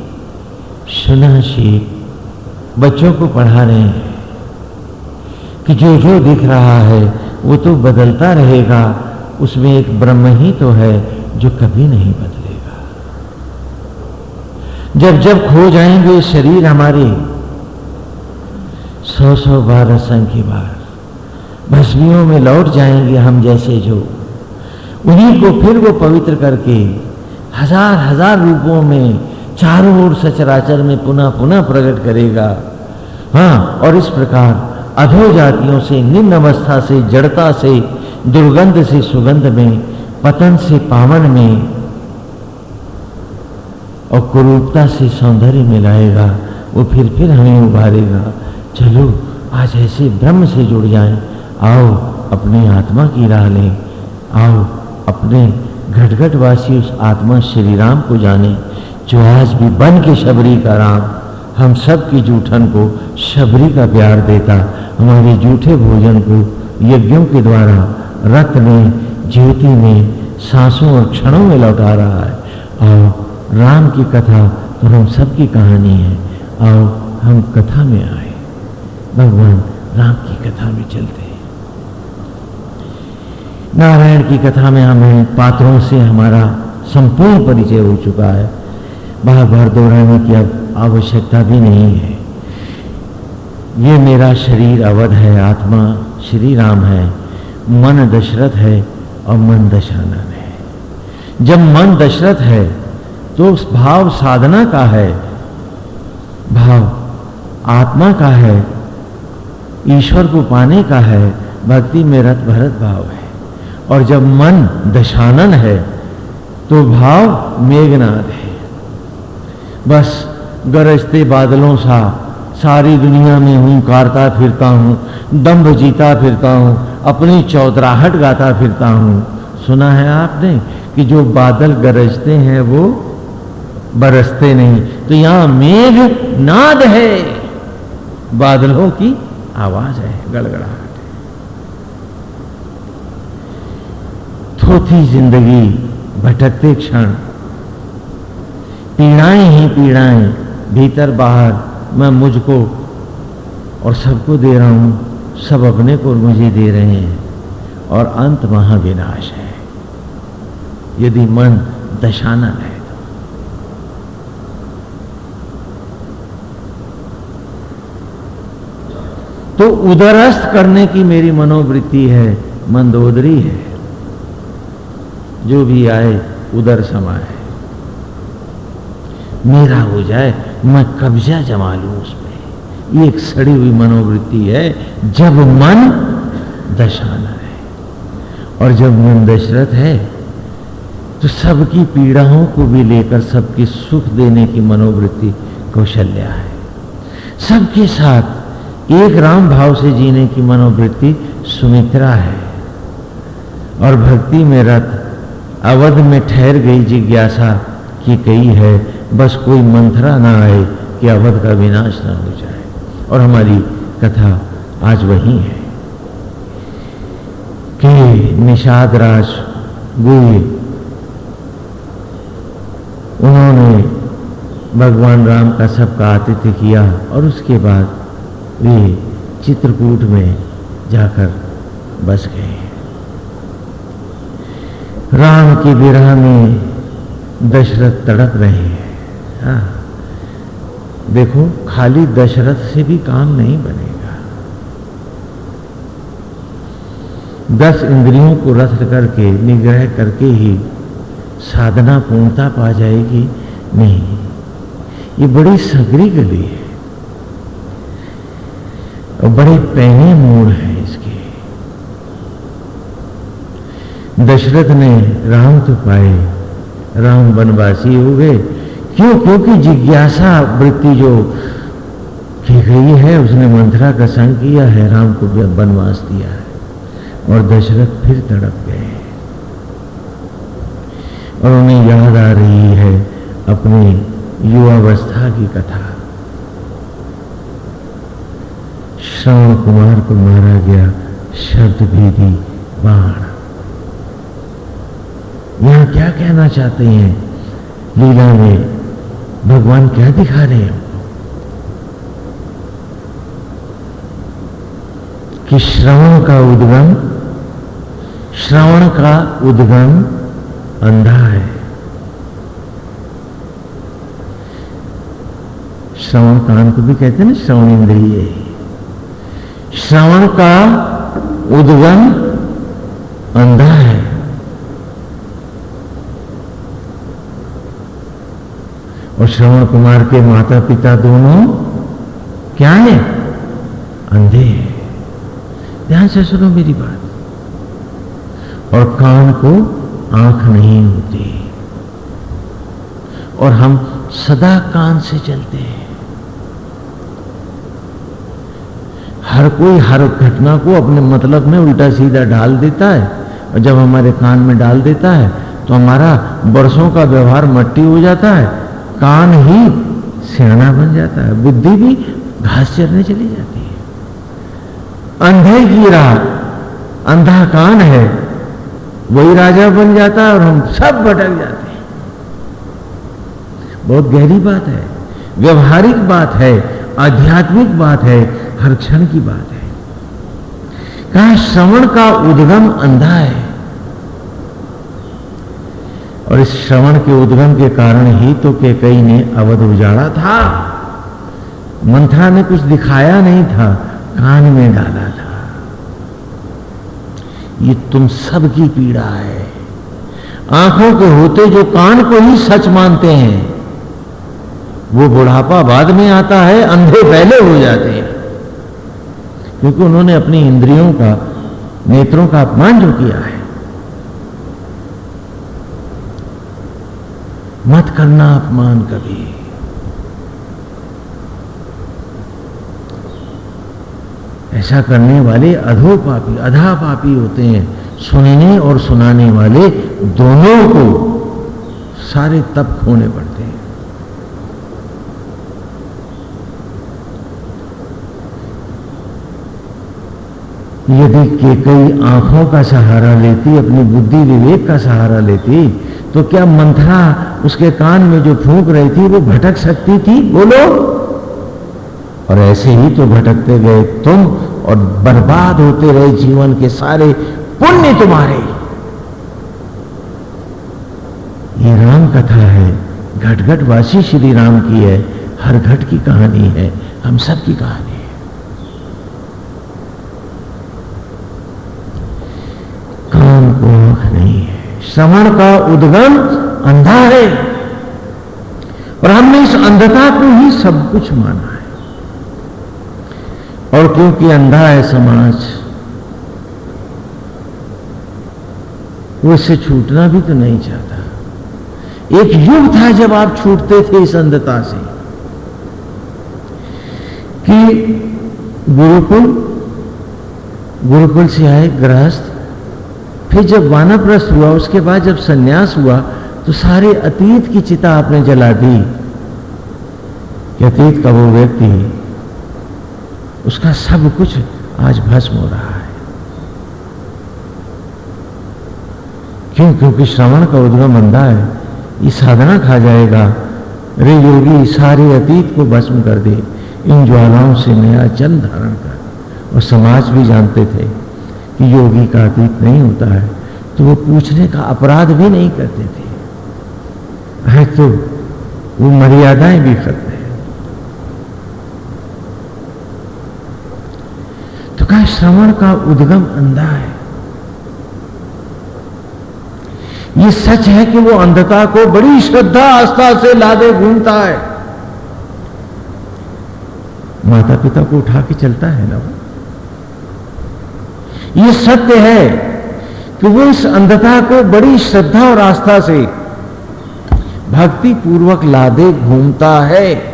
सुना शेख बच्चों को पढ़ा रहे हैं कि जो जो दिख रहा है, वो तो बदलता रहेगा। उसमें एक ब्रह्म ही तो है जो कभी नहीं बदलेगा। जब जब खो जाएँगे शरीर हमारे, सौ सौ बार असंख्य बार, भस्मियों में लौट जाएँगे हम जैसे जो। उन्हीं को फिर वो पवित्र करके हज़ार हज़ार रूपों में चारों ओर सचराचर में पुनः पुनः प्रकट करेगा। हाँ और इस प्रकार अधो जातियों से, निम्न अवस्था से, जड़ता से, दुर्गंध से, सुगंध में, पतन से, पावन में और कुरूपता से सौंदर्य में लाएगा, वो फिर फिर हमें उभारेगा। चलो, आज ऐसे ब्रह्म से जुड़ जाएँ। आओ, अपनी आत्मा की राह लें। आओ अपने घटघटवासी उस आत्मा श्री राम को जाने, जो आज भी बन के शबरी का राम, हम सब की जूठन को शबरी का प्यार देता, हमारे जूठे भोजन को यज्ञों के द्वारा, रक्त में, ज्योति में, सांसों और क्षणों में लौटा रहा है। और राम की कथा तो हम सबकी कहानी है। और हम कथा में आए। भगवान राम की कथा में चलते हैं। नारायण की कथा में हमें पात्रों से हमारा संपूर्ण परिचय हो चुका है। बार बार दोहराने की अब आवश्यकता भी नहीं है। ये मेरा शरीर अवध है, आत्मा श्री राम है, मन दशरथ है और मन दशानन है। जब मन दशरथ है तो उस भाव साधना का है, भाव आत्मा का है, ईश्वर को पाने का है, भक्ति में रत भरत भाव है। और जब मन दशानन है तो भाव मेघनाद है। बस गरजते बादलों सा, सारी दुनिया में हूँ कारता फिरता हूँ, दम्भ जीता फिरता हूँ, अपनी चौधराहट गाता फिरता हूँ। सुना है आपने कि जो बादल गरजते हैं, वो बरसते नहीं। तो यहाँ मेघ नाद है। बादलों की आवाज़ है, गड़गड़ाहट। थोथी ज़िंदगी, भटकते क्षण। पीड़ाएँ ही पीड़ाएँ, भीतर बाहर मैं मुझको और सबको दे रहा हूँ, सब अपने को मुझे दे रहे हैं और अंत महाविनाश है। यदि मन दशानन है तो। उदरस्त करने की मेरी मनोवृत्ति है, मंदोदरी है। जो भी आए, उधर समाए मेरा हो जाए, मैं कब्जा जमा लू उसमें। ये एक सड़ी हुई मनोवृत्ति है, जब मन दशाना है। और जब मन दशरथ है तो सबकी पीड़ाओं को भी लेकर सबके सुख देने की मनोवृत्ति कौशल्या है। सबके साथ एक राम भाव से जीने की मनोवृत्ति सुमित्रा है। और भक्ति में रत अवध में ठहर गई जिज्ञासा की कही है, बस कोई मंथरा ना आए कि अवध का विनाश ना हो जाए। और हमारी कथा आज वही है। कि निषाद राज उन्होंने भगवान राम का सबका आतिथ्य किया और उसके बाद वे चित्रकूट में जाकर बस गए। राम की विरह में दशरथ तड़प रहे हैं। हाँ। देखो, खाली दशरथ से भी काम नहीं बनेगा। दस इंद्रियों को रथ करके, निग्रह करके ही साधना पूर्णता पा जाएगी? नहीं। ये बड़ी सगरी गली है। और बड़े पहने मोड़ है इसके दशरथ ने राम तो पाए। राम वनवासी हो गए। क्यों? क्योंकि जिज्ञासा वृत्ति जो की गई है, उसने मंथरा का संग किया है, राम को वनवास दिया है। और दशरथ फिर तड़प गए। और उन्हें याद आ रही है अपनी युवावस्था की कथा। श्रवण कुमार को मारा गया शब्द भी दी बाण। यहाँ क्या कहना चाहते हैं? लीला में भगवान क्या दिखा रहे हैं? कि श्रवण का उद्गम, श्रवण का उद्गम अंधा है। श्रवण कान को भी कहते हैं ना, श्रवण इंद्रिय श्रवण का उद्गम अंधा है। और श्रवण कुमार के माता पिता दोनों क्या है? अंधे हैं। ध्यान से सुनो मेरी बात। और कान को आँख नहीं होती। और हम सदा कान से चलते हैं। हर कोई हर घटना को अपने मतलब में उल्टा सीधा डाल देता है। और जब हमारे कान में डाल देता है तो हमारा बरसों का व्यवहार मट्टी हो जाता है। कान ही सियाना बन जाता है, बुद्धि भी घास चरने चली जाती है। अंधे की राह, अंधा कान है, वही राजा बन जाता है और हम सब भटक जाते हैं। बहुत गहरी बात है, व्यवहारिक बात है, आध्यात्मिक बात है, हर क्षण की बात है। कहा श्रवण का उद्गम अंधा है। और इस श्रवण के उद्गम के कारण ही तो के कई ने अवध उजाड़ा था। मंथरा ने कुछ दिखाया नहीं था, कान में डाला था। ये तुम सबकी पीड़ा है। आँखों के होते जो कान को ही सच मानते हैं, वो बुढ़ापा बाद में आता है, अंधे पहले हो जाते हैं। क्योंकि उन्होंने अपनी इंद्रियों का, नेत्रों का अपमान जो किया है। मत करना अपमान कभी। ऐसा करने वाले अधो पापी, अधा पापी होते हैं। सुनने और सुनाने वाले दोनों को सारे तप खोने पड़ते हैं। यदि के कई आँखों का सहारा लेती, अपनी बुद्धि विवेक का सहारा लेती तो क्या मंथरा उसके कान में जो फूंक रही थी, वो भटक सकती थी? बोलो। और ऐसे ही तो भटकते गए तुम और बर्बाद होते रहे जीवन के सारे पुण्य तुम्हारे। ये राम कथा है। घट घट वासी श्री राम की है। हर घट की कहानी है। हम सब की कहानी है कान को आँख नहीं है श्रवण का उद्गम अंधा है। और हमने इस अंधता को ही सब कुछ माना है। और क्योंकि अंधा है समाज, वो इससे छूटना भी तो नहीं चाहता। एक युग था जब आप छूटते थे इस अंधता से कि गुरुकुल गुरुकुल से आए गृहस्थ फिर जब वानप्रस्थ हुआ, उसके बाद जब सन्यास हुआ तो सारे अतीत की चिता आपने जला दी। कि अतीत का वो व्यक्ति, उसका सब कुछ आज भस्म हो रहा है। क्यों? क्योंकि श्रवण का उद्गम अंधा है। ये साधना खा जाएगा। रे योगी, सारे अतीत को भस्म कर दे। इन ज्वालाओं से नया जन्म धारण कर। और समाज भी जानते थे। योगी का अतीत नहीं होता है तो वो पूछने का अपराध भी नहीं करते थे। है तो वो मर्यादाएँ भी करते का श्रवण का उद्गम अंधा है। ये सच है कि वो अंधता को बड़ी श्रद्धा आस्था से लादे घूमता है। माता पिता को उठा के चलता है ना ये सत्य है कि वो इस अंधता को बड़ी श्रद्धा और आस्था से भक्ति पूर्वक लादे, घूमता है।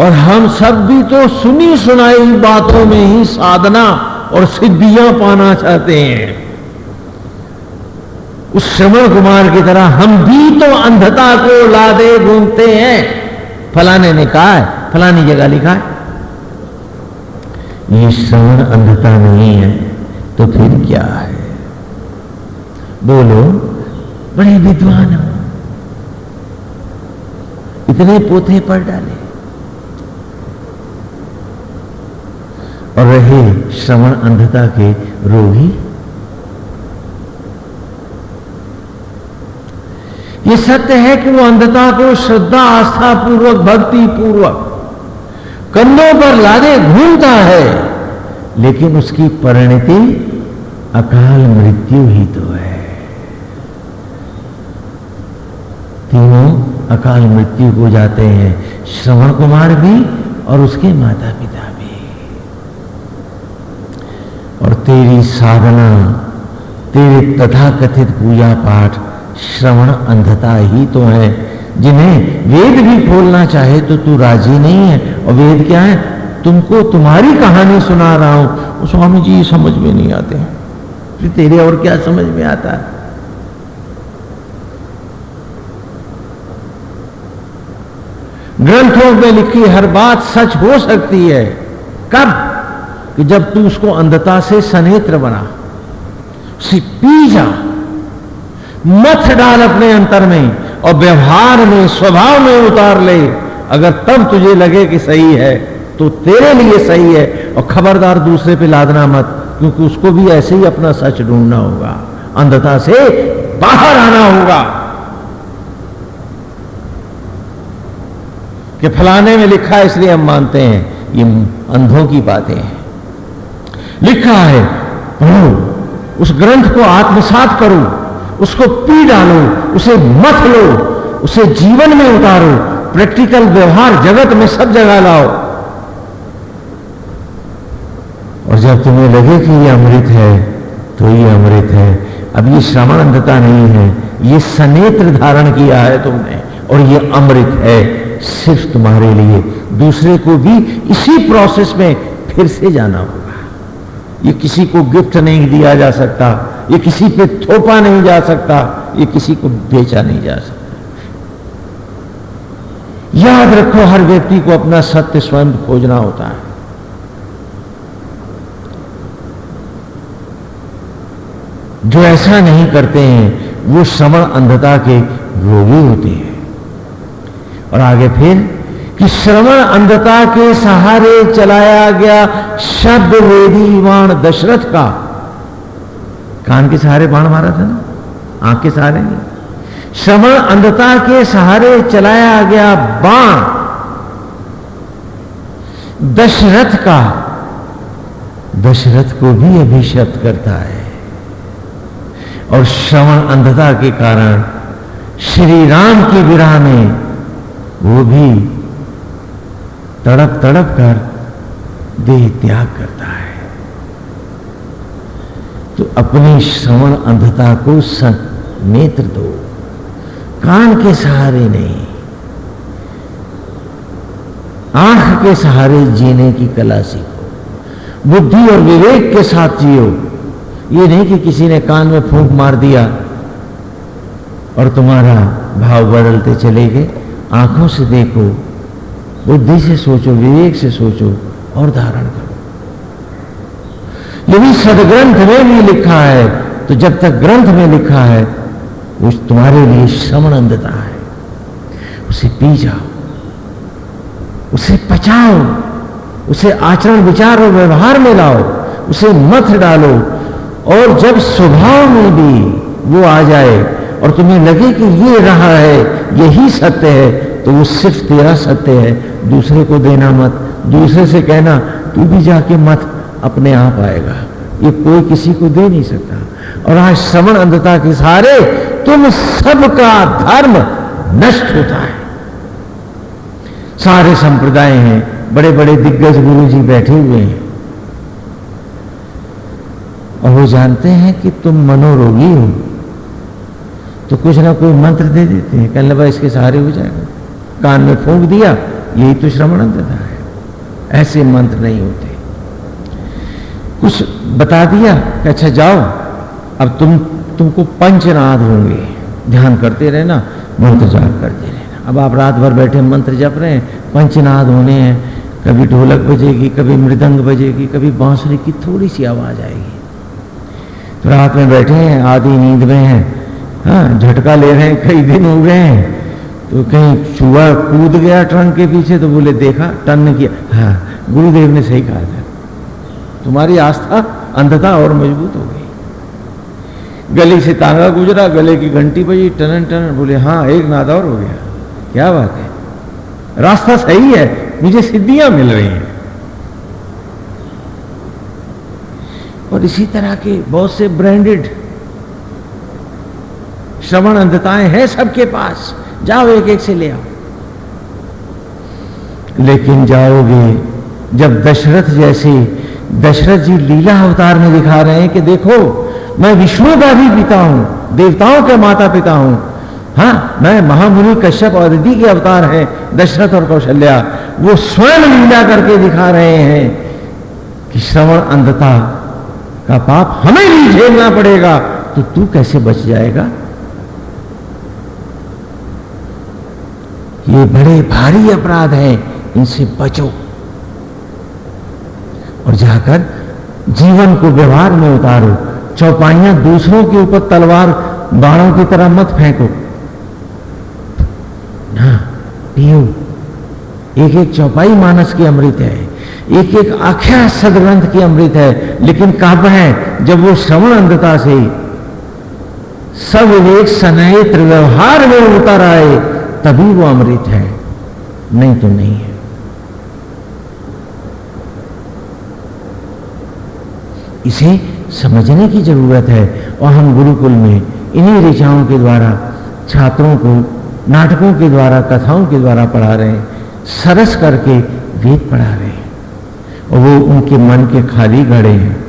और हम सब भी तो सुनी सुनाई बातों में ही साधना और सिद्धियाँ पाना चाहते हैं। उस श्रवण कुमार की तरह हम भी तो अंधता को लादे, घूमते हैं। फलाने ने कहा है, फलानी जगह लिखा है। ये श्रवण अंधता नहीं है तो फिर क्या है? बोलो, बड़े विद्वान हो। इतने पोथे पढ़ डाले। और रहे श्रवण अंधता के रोगी? ये सत्य है कि वो अंधता को श्रद्धा आस्था पूर्वक भक्ति पूर्वक कंधों पर लादे घूमता है, लेकिन उसकी परिणति अकाल मृत्यु ही तो है। तीनों अकाल मृत्यु हो जाते हैं, श्रवण कुमार भी और उसके माता पिता भी। और तेरी साधना, तेरे तथा कथित पूजा पाठ, श्रवण अंधता ही तो है। जिन्हें वेद भी खोलना चाहे तो तू राज़ी नहीं है। और वेद क्या है? तुमको तुम्हारी कहानी सुना रहा हूँ। स्वामी जी समझ में नहीं आते फिर तेरे और क्या समझ में आता है? ग्रंथों में लिखी हर बात सच हो सकती है। कब? कि जब तू उसको अंधता से सनेत्र बना, उसे पी जा, मत डाल अपने अंतर में और व्यवहार में, स्वभाव में उतार ले। अगर तब तुझे लगे कि सही है तो तेरे लिए सही है, और खबरदार दूसरे पे लादना मत, क्योंकि उसको भी ऐसे ही अपना सच ढूंढना होगा। अंधता से बाहर आना होगा। कि फलाने में लिखा है, इसलिए हम मानते हैं, ये अंधों की बातें हैं। लिखा है, पढ़ो, उस ग्रंथ को आत्मसात करो, उसको पी डालो, उसे मत लो, उसे जीवन में उतारो प्रैक्टिकल व्यवहार जगत में सब जगह लाओ। और जब तुम्हें लगे कि ये अमृत है तो ये अमृत है। अब ये श्रवण अंधता नहीं है, ये सनेत्र धारण किया है तुमने, और ये अमृत है सिर्फ़ तुम्हारे लिए। दूसरे को भी इसी प्रोसेस में फिर से जाना होगा। ये किसी को गिफ्ट नहीं दिया जा सकता, ये किसी पे थोपा नहीं जा सकता, ये किसी को बेचा नहीं जा सकता। याद रखो, हर व्यक्ति को अपना सत्य स्वयं खोजना होता है। जो ऐसा नहीं करते हैं, वो श्रवण अंधता के रोगी होते हैं। और आगे फिर, कि श्रवण अंधता के सहारे चलाया गया शब्द वेदी बाण दशरथ का। कान के सहारे बाण मारा था ना? आँख के सहारे नहीं। श्रवण अंधता के सहारे चलाया गया बाण दशरथ का दशरथ को भी अभिशप्त करता है। और श्रवण अंधता के कारण श्री राम की विराह में वो भी तड़प तड़प कर देह त्याग करता है। तो अपनी श्रवण अंधता को नेत्र दो। कान के सहारे नहीं, आँख के सहारे जीने की कला सीखो, बुद्धि और विवेक के साथ जियो। ये नहीं कि किसी ने कान में फूंक मार दिया और तुम्हारा भाव बदलते चले गए। आँखों से देखो, बुद्धि से सोचो, विवेक से सोचो और धारण करो। यदि सदग्रंथ में भी लिखा है तो जब तक ग्रंथ में लिखा है वो तुम्हारे लिए श्रवण अंधता है। उसे पी जाओ। उसे पचाओ। उसे आचरण, विचार और व्यवहार में लाओ। उसे मत डालो। और जब स्वभाव में भी वो आ जाए और तुम्हें लगे कि ये रहा है, यही सत्य है तो वो सिर्फ़ तेरा सत्य है। दूसरे को देना मत। दूसरे से कहना, तू भी जाके मत, अपने आप आएगा। ये कोई किसी को दे नहीं सकता। और आज श्रवण अंधता के सहारे तुम सबका धर्म नष्ट होता है। सारे संप्रदाय हैं बड़े बड़े दिग्गज गुरु जी बैठे हुए हैं। और वो जानते हैं कि तुम मनोरोगी हो। तो कुछ ना कोई मंत्र दे देते हैं, कहने लगा, इसके सहारे हो जाएगा। कान में फूंक दिया, यही तो श्रवण अंतता है। ऐसे मंत्र नहीं होते। कुछ बता दिया कि अच्छा जाओ, अब तुम तुमको पंचनाद होंगे। ध्यान करते रहना मंत्र जाप करते रहना। अब आप रात भर बैठे मंत्र जप रहे हैं पंचनाद होने हैं, कभी ढोलक बजेगी, कभी मृदंग बजेगी, कभी बांसुरी की थोड़ी सी आवाज़ आएगी। तो रात में बैठे हैं, आधी नींद में हैं हाँ झटका ले रहे हैं, कई दिन हो गए हैं तो कहीं चूहा कूद गया ट्रंक के पीछे तो बोले, देखा, टन किया। हाँ गुरुदेव ने सही कहा था। तुम्हारी आस्था अंधता और मज़बूत हो गई। गली से तांगा गुजरा, गले की घंटी बजी, टनन टनन बोले हाँ एक नाद और हो गया। क्या बात है? रास्ता सही है, मुझे सिद्धियाँ मिल रही हैं। और इसी तरह के बहुत से ब्रांडेड श्रवण अंधताएँ हैं सबके पास। जाओ एक एक से ले आओ। लेकिन जाओगे, जब दशरथ जैसे दशरथ जी लीला अवतार में दिखा रहे हैं कि देखो, मैं विष्णु का भी पिता हूँ, देवताओं के माता पिता हूँ। हाँ मैं महामुनि कश्यप और अदिति के अवतार हैं, दशरथ और कौशल्या। वो स्वयं लीला करके दिखा रहे हैं कि श्रवण अंधता का पाप हमें भी झेलना पड़ेगा तो तू कैसे बच जाएगा? ये बड़े भारी अपराध हैं, इनसे बचो। और जाकर जीवन को व्यवहार में उतारो। चौपाइयाँ दूसरों के ऊपर तलवार बाणों की तरह मत फेंको। ना, पियो। एक एक चौपाई मानस की अमृत है। एक एक आख्या सदग्रंथ की अमृत है। लेकिन कब है? जब वो श्रवण अंधता से। सब एक सनहित्र व्यवहार में उतर आए, तभी वो अमृत है। नहीं तो नहीं है। इसे समझने की ज़रूरत है। और हम गुरुकुल में इन्हीं ऋचाओं के द्वारा, छात्रों को, नाटकों के द्वारा, कथाओं के द्वारा पढ़ा रहे हैं। सरस करके वेद पढ़ा रहे हैं। और वो उनके मन के खाली घड़े हैं।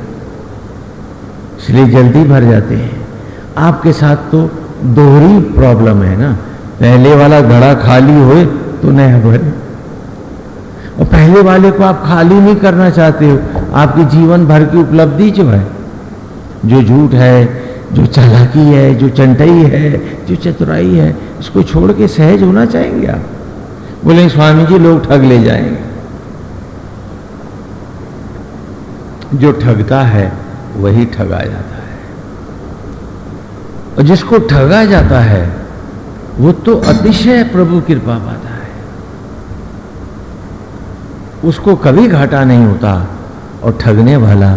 इसलिए जल्दी भर जाते हैं। आपके साथ तो दोहरी प्रॉब्लम है ना? पहले वाला घड़ा खाली हो तो नया भरे। और पहले वाले को आप खाली नहीं करना चाहते हो। आपके जीवन भर की उपलब्धि जो है, जो झूठ है, जो चालाकी है, जो चंटई है, जो चतुराई है, उसको छोड़ के सहज होना चाहेंगे आप? बोले, स्वामी जी, लोग ठग ले जाएँगे। जो ठगता है, वही ठगा जाता है। और जिसको ठगा जाता है, वो तो अतिशय प्रभु कृपा पाता है। उसको कभी घाटा नहीं होता। और ठगने वाला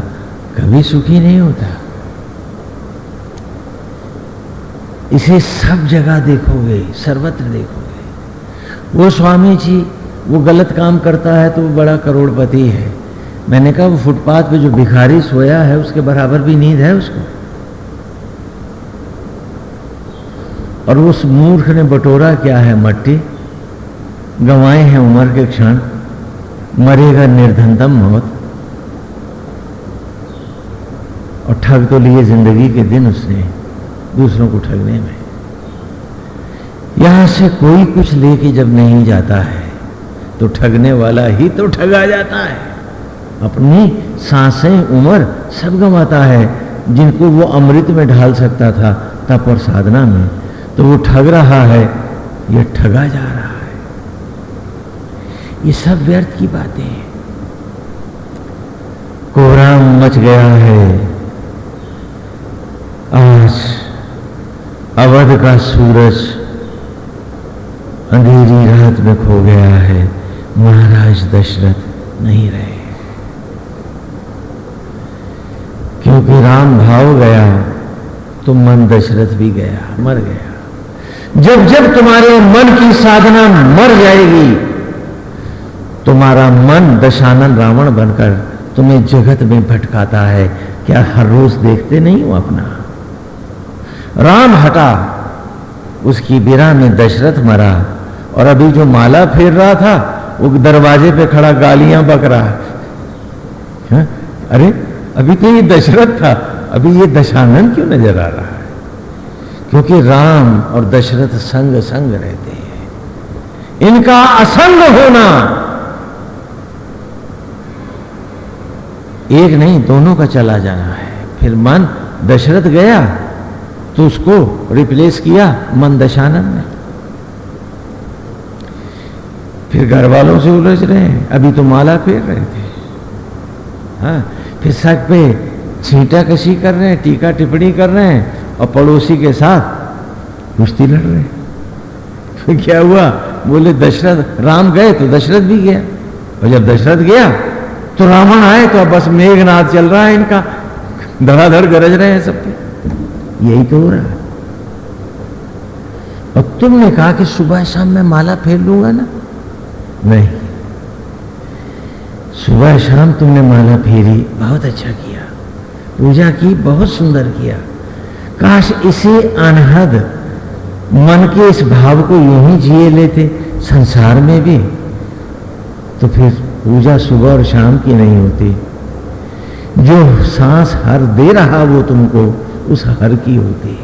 कभी सुखी नहीं होता। इसे सब जगह देखोगे, सर्वत्र देखोगे। वो स्वामी जी, वो गलत काम करता है तो वो बड़ा करोड़पति है। मैंने कहा, वो फुटपाथ पे जो भिखारी सोया है, उसके बराबर भी नींद है उसको? और उस मूर्ख ने बटोरा क्या है, मट्टी? गंवाए हैं उम्र के क्षण। मरेगा निर्धनतम मौत। और ठग तो लिए ज़िंदगी के दिन उसने दूसरों को ठगने में। यहाँ से कोई कुछ लेके जब नहीं जाता है तो ठगने वाला ही तो ठगा जाता है। अपनी साँसें, उम्र सब गंवाता है। जिनको वो अमृत में ढाल सकता था तप और साधना में तो वो ठग रहा है, ये ठगा जा रहा है। ये सब व्यर्थ की बातें हैं। कोहराम मच गया है। आज अवध का सूरज अंधेरी रात में खो गया है, महाराज दशरथ नहीं रहे। क्योंकि राम भाव गया तो मन दशरथ भी गया, मर गया। जब जब तुम्हारे मन की साधना मर जाएगी, तुम्हारा मन दशानन रावण बनकर तुम्हें जगत में भटकाता है। क्या हर रोज देखते नहीं हो अपना? राम हटा। उसकी बिरा में दशरथ मरा। और अभी जो माला फेर रहा था, वो दरवाजे पे खड़ा गालियाँ बक रहा। है? हाँ? अरे, अभी तो ये दशरथ था। अभी ये दशानंद क्यों नज़र आ रहा है? क्योंकि राम और दशरथ संग संग रहते हैं। इनका असंग होना। एक नहीं, दोनों का चला जाना है। फिर मन, दशरथ गया। तो उसको रिप्लेस किया मन दशानंद ने। फिर घर वालों से उलझ रहे हैं। अभी तो माला फेर रहे थे। हाँ फिर सक पे छीटा कशी कर रहे हैं, टीका टिप्पणी कर रहे हैं और पड़ोसी के साथ कुश्ती लड़ रहे हैं। फिर क्या हुआ? बोले, दशरथ, राम गए तो दशरथ भी गया। और जब दशरथ गया तो रावण आए तो अब बस मेघनाथ चल रहा है इनका। धड़ाधड़ गरज रहे हैं सब पे। यही तो हो रहा है। और तुमने कहा कि सुबह शाम मैं माला फेर लूँगा ना? नहीं। सुबह शाम तुमने माला फेरी। बहुत अच्छा किया। पूजा की बहुत सुंदर किया। काश इसे अनहद मन के इस भाव को यूँ ही जिए लेते संसार में भी। तो फिर पूजा सुबह और शाम की नहीं होती। जो सांस हर दे रहा वो तुमको उस हर की होती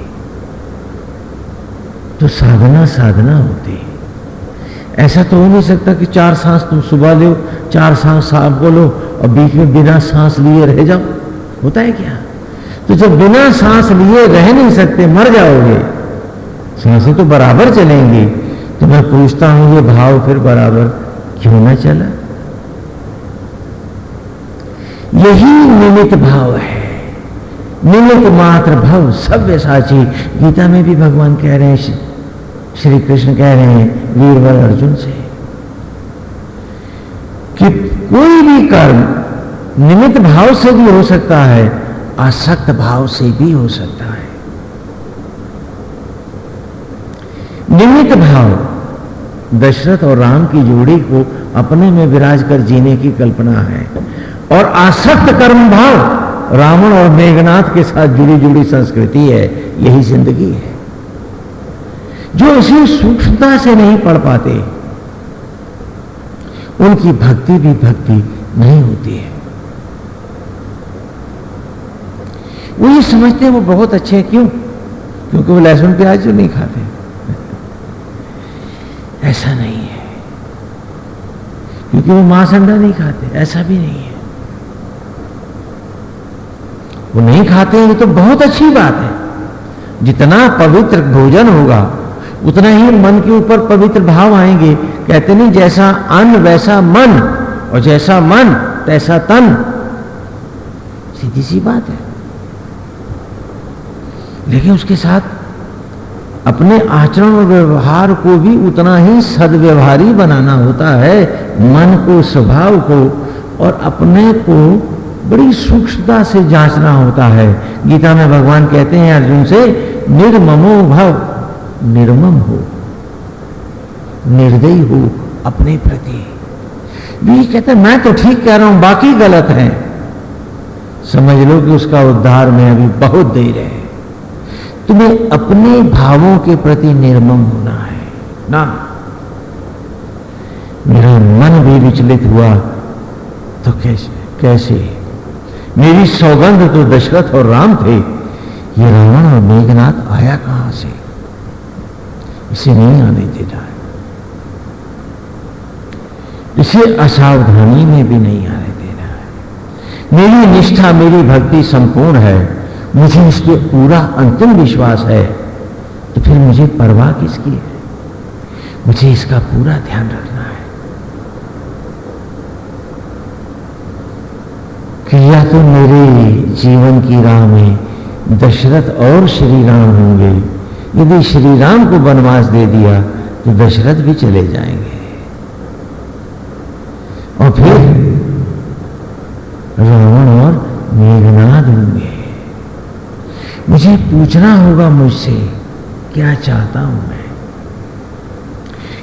तो साधना साधना होती ऐसा तो हो नहीं सकता कि चार सांस तुम सुबह लो, चार सांस शाम को लो और बीच में बिना सांस लिए रह जाओ। होता है क्या? तो जब बिना सांस लिए रह नहीं सकते, मर जाओगे। साँसें तो बराबर चलेंगी। तो मैं पूछता हूँ, ये भाव फिर बराबर क्यों ना चला? यही निमित भाव है। निमित मात्र भव सभ्य साची गीता में भी भगवान कह रहे हैं, श्री कृष्ण कह रहे हैं, वीरवर अर्जुन से, कि कोई भी कर्म निमित्त भाव से भी हो सकता है, आसक्त भाव से भी हो सकता है। निमित्त भाव, दशरथ और राम की जोड़ी को अपने में विराज कर जीने की कल्पना है, और आसक्त कर्म भाव रावण और मेघनाथ के साथ जुड़ी जुड़ी संस्कृति है, यही ज़िंदगी है। जो इसी सूक्ष्मता से नहीं पढ़ पाते, उनकी भक्ति भी भक्ति नहीं होती है। वो ये समझते हैं, वो बहुत अच्छे हैं, क्यों? क्योंकि वो लहसुन प्याज जो नहीं खाते। ऐसा नहीं है। क्योंकि वो मांस अंडा नहीं खाते, ऐसा भी नहीं है। वो नहीं खाते हैं, ये तो बहुत अच्छी बात है। जितना पवित्र भोजन होगा, उतना ही मन के ऊपर पवित्र भाव आएँगे। कहते नहीं, जैसा अन्न, वैसा मन, और जैसा मन, तैसा तन। सीधी सी बात है। लेकिन उसके साथ अपने आचरण और व्यवहार को भी उतना ही सदव्यवहारी बनाना होता है, मन को, स्वभाव को, और अपने को बड़ी सूक्ष्मता से जांचना होता है। गीता में भगवान कहते हैं, अर्जुन से निर्ममो भव, निर्मम हो, निर्दयी हो अपने प्रति। भी कहते मैं तो ठीक कह रहा हूँ, बाकी गलत है। समझ लो कि उसका उद्धार में अभी बहुत देर है। तुम्हें अपने भावों के प्रति निर्मम होना है। ना। मेरा मन भी विचलित हुआ तो कैसे कैसे? मेरी सौगंध तो दशरथ और राम थे। ये रावण और मेघनाथ आया कहाँ से? इसे नहीं आने देना है। इसे असावधानी में भी नहीं आने देना है। मेरी निष्ठा, मेरी भक्ति संपूर्ण है। मुझे इस पर पूरा अंतिम विश्वास है। तो फिर मुझे परवाह किसकी है? मुझे इसका पूरा ध्यान रखना है कि या तो मेरे जीवन की राह में दशरथ और श्री राम होंगे। यदि श्री राम को वनवास दे दिया तो दशरथ भी चले जाएँगे। और फिर रावण और मेघनाथ होंगे। मुझे पूछना होगा मुझसे, क्या चाहता हूँ मैं?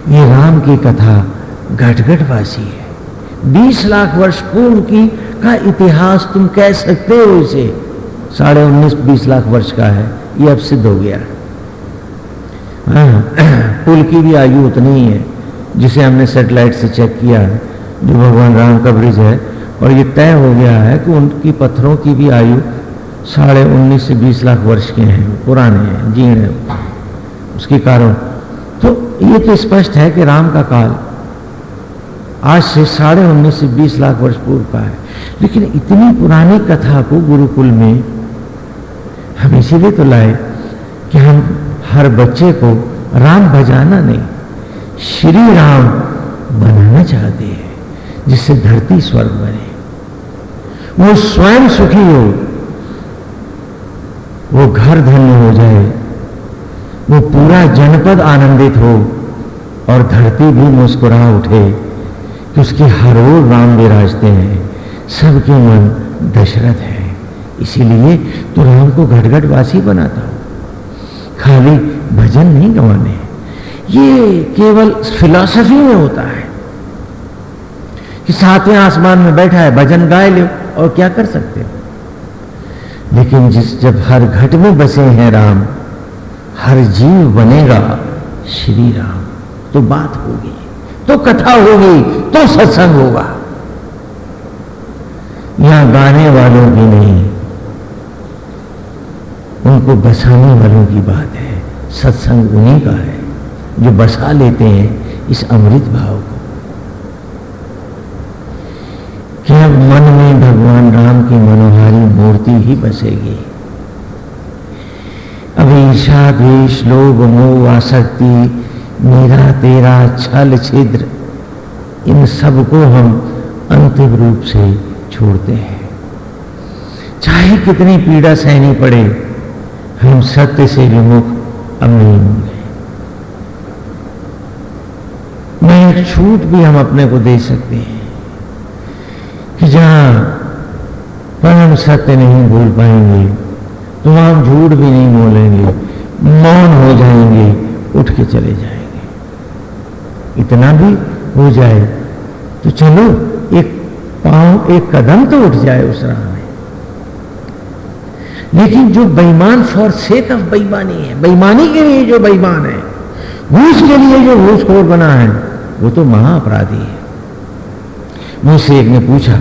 ये राम की कथा घटघटवासी है। बीस लाख वर्ष पूर्व की का इतिहास तुम कह सकते हो इसे। साढ़े उन्नीस, बीस लाख वर्ष का है, ये अब सिद्ध हो गया। हाँ पुल की भी आयु उतनी ही है, जिसे हमने सेटेलाइट से चेक किया है, जो भगवान राम का ब्रिज है, और ये तय हो गया है कि उनकी पत्थरों की भी आयु साढ़े उन्नीस से बीस लाख वर्ष के हैं, पुराने हैं, जीर्ण उसके कारण। तो ये तो स्पष्ट है कि राम का काल आज से साढ़े उन्नीस से बीस लाख वर्ष पूर्व का है। लेकिन इतनी पुरानी कथा को गुरुकुल में हम इसीलिए तो लाए कि हम हर बच्चे को राम बजाना नहीं, श्री राम बनाना चाहते हैं, जिससे धरती स्वर्ग बने। वो स्वयं सुखी हो, वो घर धन्य हो जाए, वो पूरा जनपद आनंदित हो और धरती भी मुस्कुरा उठे। कि उसके हर ओर राम विराजते हैं, सबके मन दशरथ है। इसीलिए तो राम को घटघट वासी बनाता हूँ। खाली भजन नहीं गवाने ये केवल फिलॉसफी में होता है कि सातवें आसमान में बैठा है, भजन गाए लो और क्या कर सकते हो? लेकिन जिस, जब हर घट में बसे हैं राम, हर जीव बनेगा श्री राम तो बात होगी। तो कथा होगी तो सत्संग होगा। यहाँ गाने वालों की नहीं। उनको बसाने वालों की बात है। सत्संग उन्हीं का है, जो बसा लेते हैं इस अमृत भाव को। क्या मन में भगवान राम की मनोहारी मूर्ति ही बसेगी? अब ईर्षा द्वेश लोभ, मोह, आसक्ति मेरा तेरा छल छिद्र, इन सबको हम अंतिम रूप से छोड़ते हैं। चाहे कितनी पीड़ा सहनी पड़े, हम सत्य से विमुख अब नहीं होंगे मैं एक छूट भी हम अपने को दे सकते हैं कि जहाँ पर हम सत्य नहीं भूल पाएँगे तो हम झूठ भी नहीं बोलेंगे, मौन हो जाएँगे, उठ के चले जाएँगे। इतना भी हो जाए तो चलो एक पाँव एक कदम तो उठ जाए उस राह में। लेकिन जो बेईमान फॉर सेक ऑफ़ बेईमानी है बेईमानी के लिए जो बेईमान है घूस के लिए जो घूसखोर बना है वो तो महाअपराधी है। मुझसे एक ने पूछा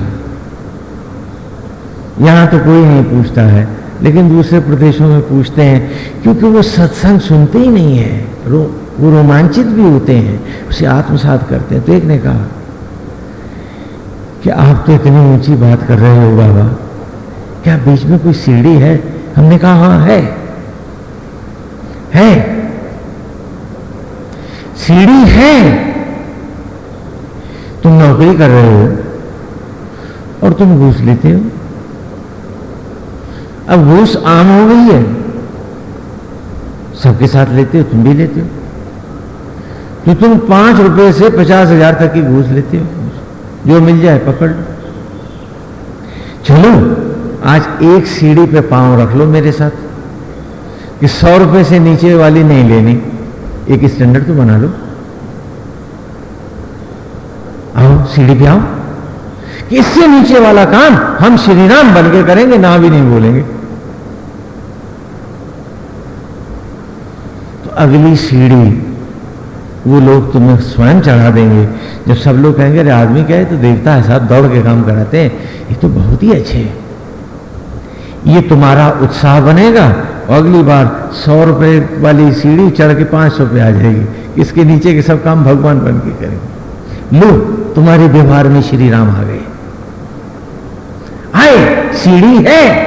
यहाँ तो कोई नहीं पूछता है लेकिन दूसरे प्रदेशों में पूछते हैं क्योंकि वो सत्संग सुनते ही नहीं है रो, वो रोमांचित भी होते हैं, उसे आत्मसात करते हैं। तो एक ने कहा कि आप तो इतनी ऊँची बात कर रहे हो बाबा। क्या बीच में कोई सीढ़ी है? हमने कहा हाँ है। है। सीढ़ी है। तुम नौकरी कर रहे हो और तुम घूस लेते हो। अब घूस आम हो गई है। सबके साथ लेते हो, तुम भी लेते हो। तो तुम पाँच रुपए से पचास हज़ार तक की घूस लेते हो, जो मिल जाए पकड़ लो। चलो, आज एक सीढ़ी पे पाँव रख लो मेरे साथ, कि सौ रुपए से नीचे वाली नहीं लेनी, एक स्टैंडर्ड तो बना लो। आओ, सीढ़ी पे आओ। कि इससे नीचे वाला काम हम श्री राम बन के करेंगे, ना भी नहीं बोलेंगे। तो अगली सीढ़ी वो लोग तुम्हें स्वयं चढ़ा देंगे। जब सब लोग कहेंगे, अरे, आदमी क्या है? तो देवता है साहब दौड़ के काम कराते हैं। ये तो बहुत ही अच्छे ये तुम्हारा उत्साह बनेगा और अगली बार सौ रुपए वाली सीढ़ी चढ़ के पाँच सौ पे आ जाएगी। इसके नीचे के सब काम भगवान बन के करेंगे। लो, तुम्हारे व्यवहार में श्री राम आ गए। आए, सीढ़ी है।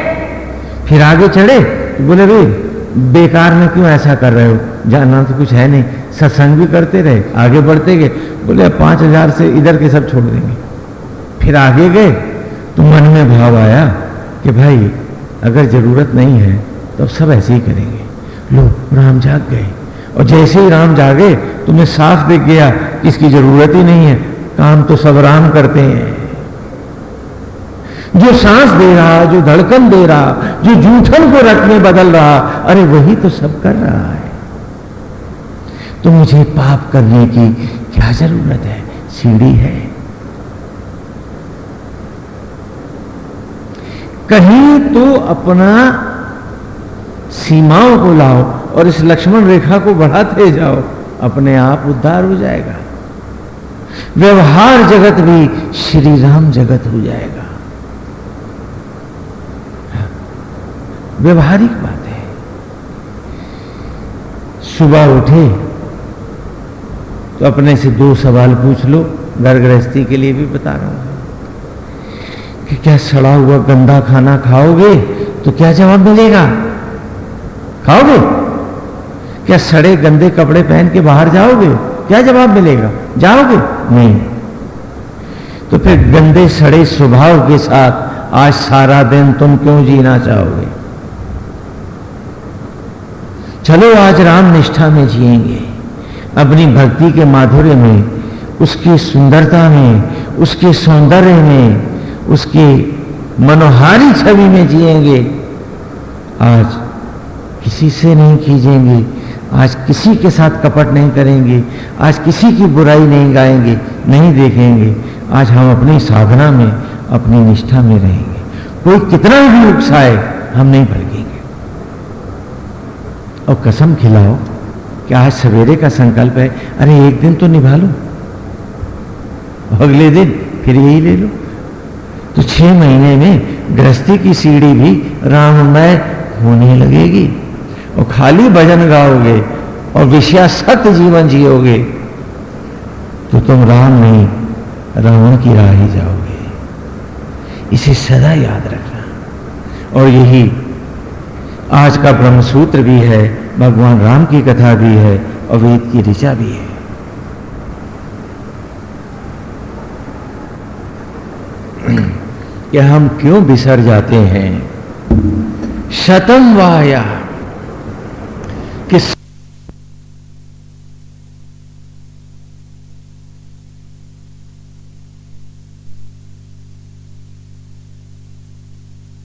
फिर आगे चढ़े, बोले भाई बेकार में क्यों ऐसा कर रहे हो? जानना तो कुछ है नहीं। सत्संग भी करते रहे, आगे बढ़ते गए। बोले, अब पाँच हज़ार से इधर के सब छोड़ देंगे। फिर आगे गए। तो मन में भाव आया कि भाई, अगर ज़रूरत नहीं है तो अब सब ऐसे ही करेंगे। लो राम जाग गए। और जैसे ही राम जागे, तुम्हें साफ़ दिख गया इसकी ज़रूरत ही नहीं है। काम तो सब राम करते हैं। जो सांस दे रहा, जो धड़कन दे रहा, जो जूठन को रख में बदल रहा, अरे वही तो सब कर रहा है। तो मुझे पाप करने की क्या ज़रूरत है? सीढ़ी है। कहीं तो अपना सीमाओं को लाओ और इस लक्ष्मण रेखा को बढ़ाते जाओ, अपने आप उद्धार हो जाएगा। व्यवहार जगत भी श्री राम जगत हो जाएगा। व्यवहारिक बात है। सुबह उठे तो अपने से दो सवाल पूछ लो घर गृहस्थी के लिए भी बता रहा हूँ। कि क्या सड़ा हुआ गंदा खाना खाओगे तो क्या जवाब मिलेगा? खाओगे? क्या सड़े गंदे कपड़े पहन के बाहर जाओगे? क्या जवाब मिलेगा? जाओगे? नहीं। तो फिर गंदे सड़े स्वभाव के साथ आज सारा दिन तुम क्यों जीना चाहोगे? चलो आज राम निष्ठा में जिएँगे। अपनी भक्ति के माधुर्य में, उसकी सुंदरता में, उसके सौंदर्य में, उसकी मनोहारी छवि में जिएँगे। आज किसी से नहीं खींचेंगे आज किसी के साथ कपट नहीं करेंगे। आज किसी की बुराई नहीं गाएँगे, नहीं देखेंगे। आज हम अपनी साधना में, अपनी निष्ठा में रहेंगे। कोई कितना भी उकसाए हम नहीं भड़केंगे और कसम खिलाओ कि आज सवेरे का संकल्प है? अरे, एक दिन तो निभा लो। अगले दिन फिर यही ले लो। तो छह महीने में गृहस्थी की सीढ़ी भी राममय होने लगेगी। और खाली भजन गाओगे और विषया सत्य जीवन जियोगे तो तुम राम नहीं, रावण की राह ही जाओगे। इसे सदा याद रखना। और यही आज का ब्रह्मसूत्र भी है, भगवान राम की कथा भी है, और वेद की ऋचा भी है। कि हम क्यों बिसर जाते हैं? शतम वाया।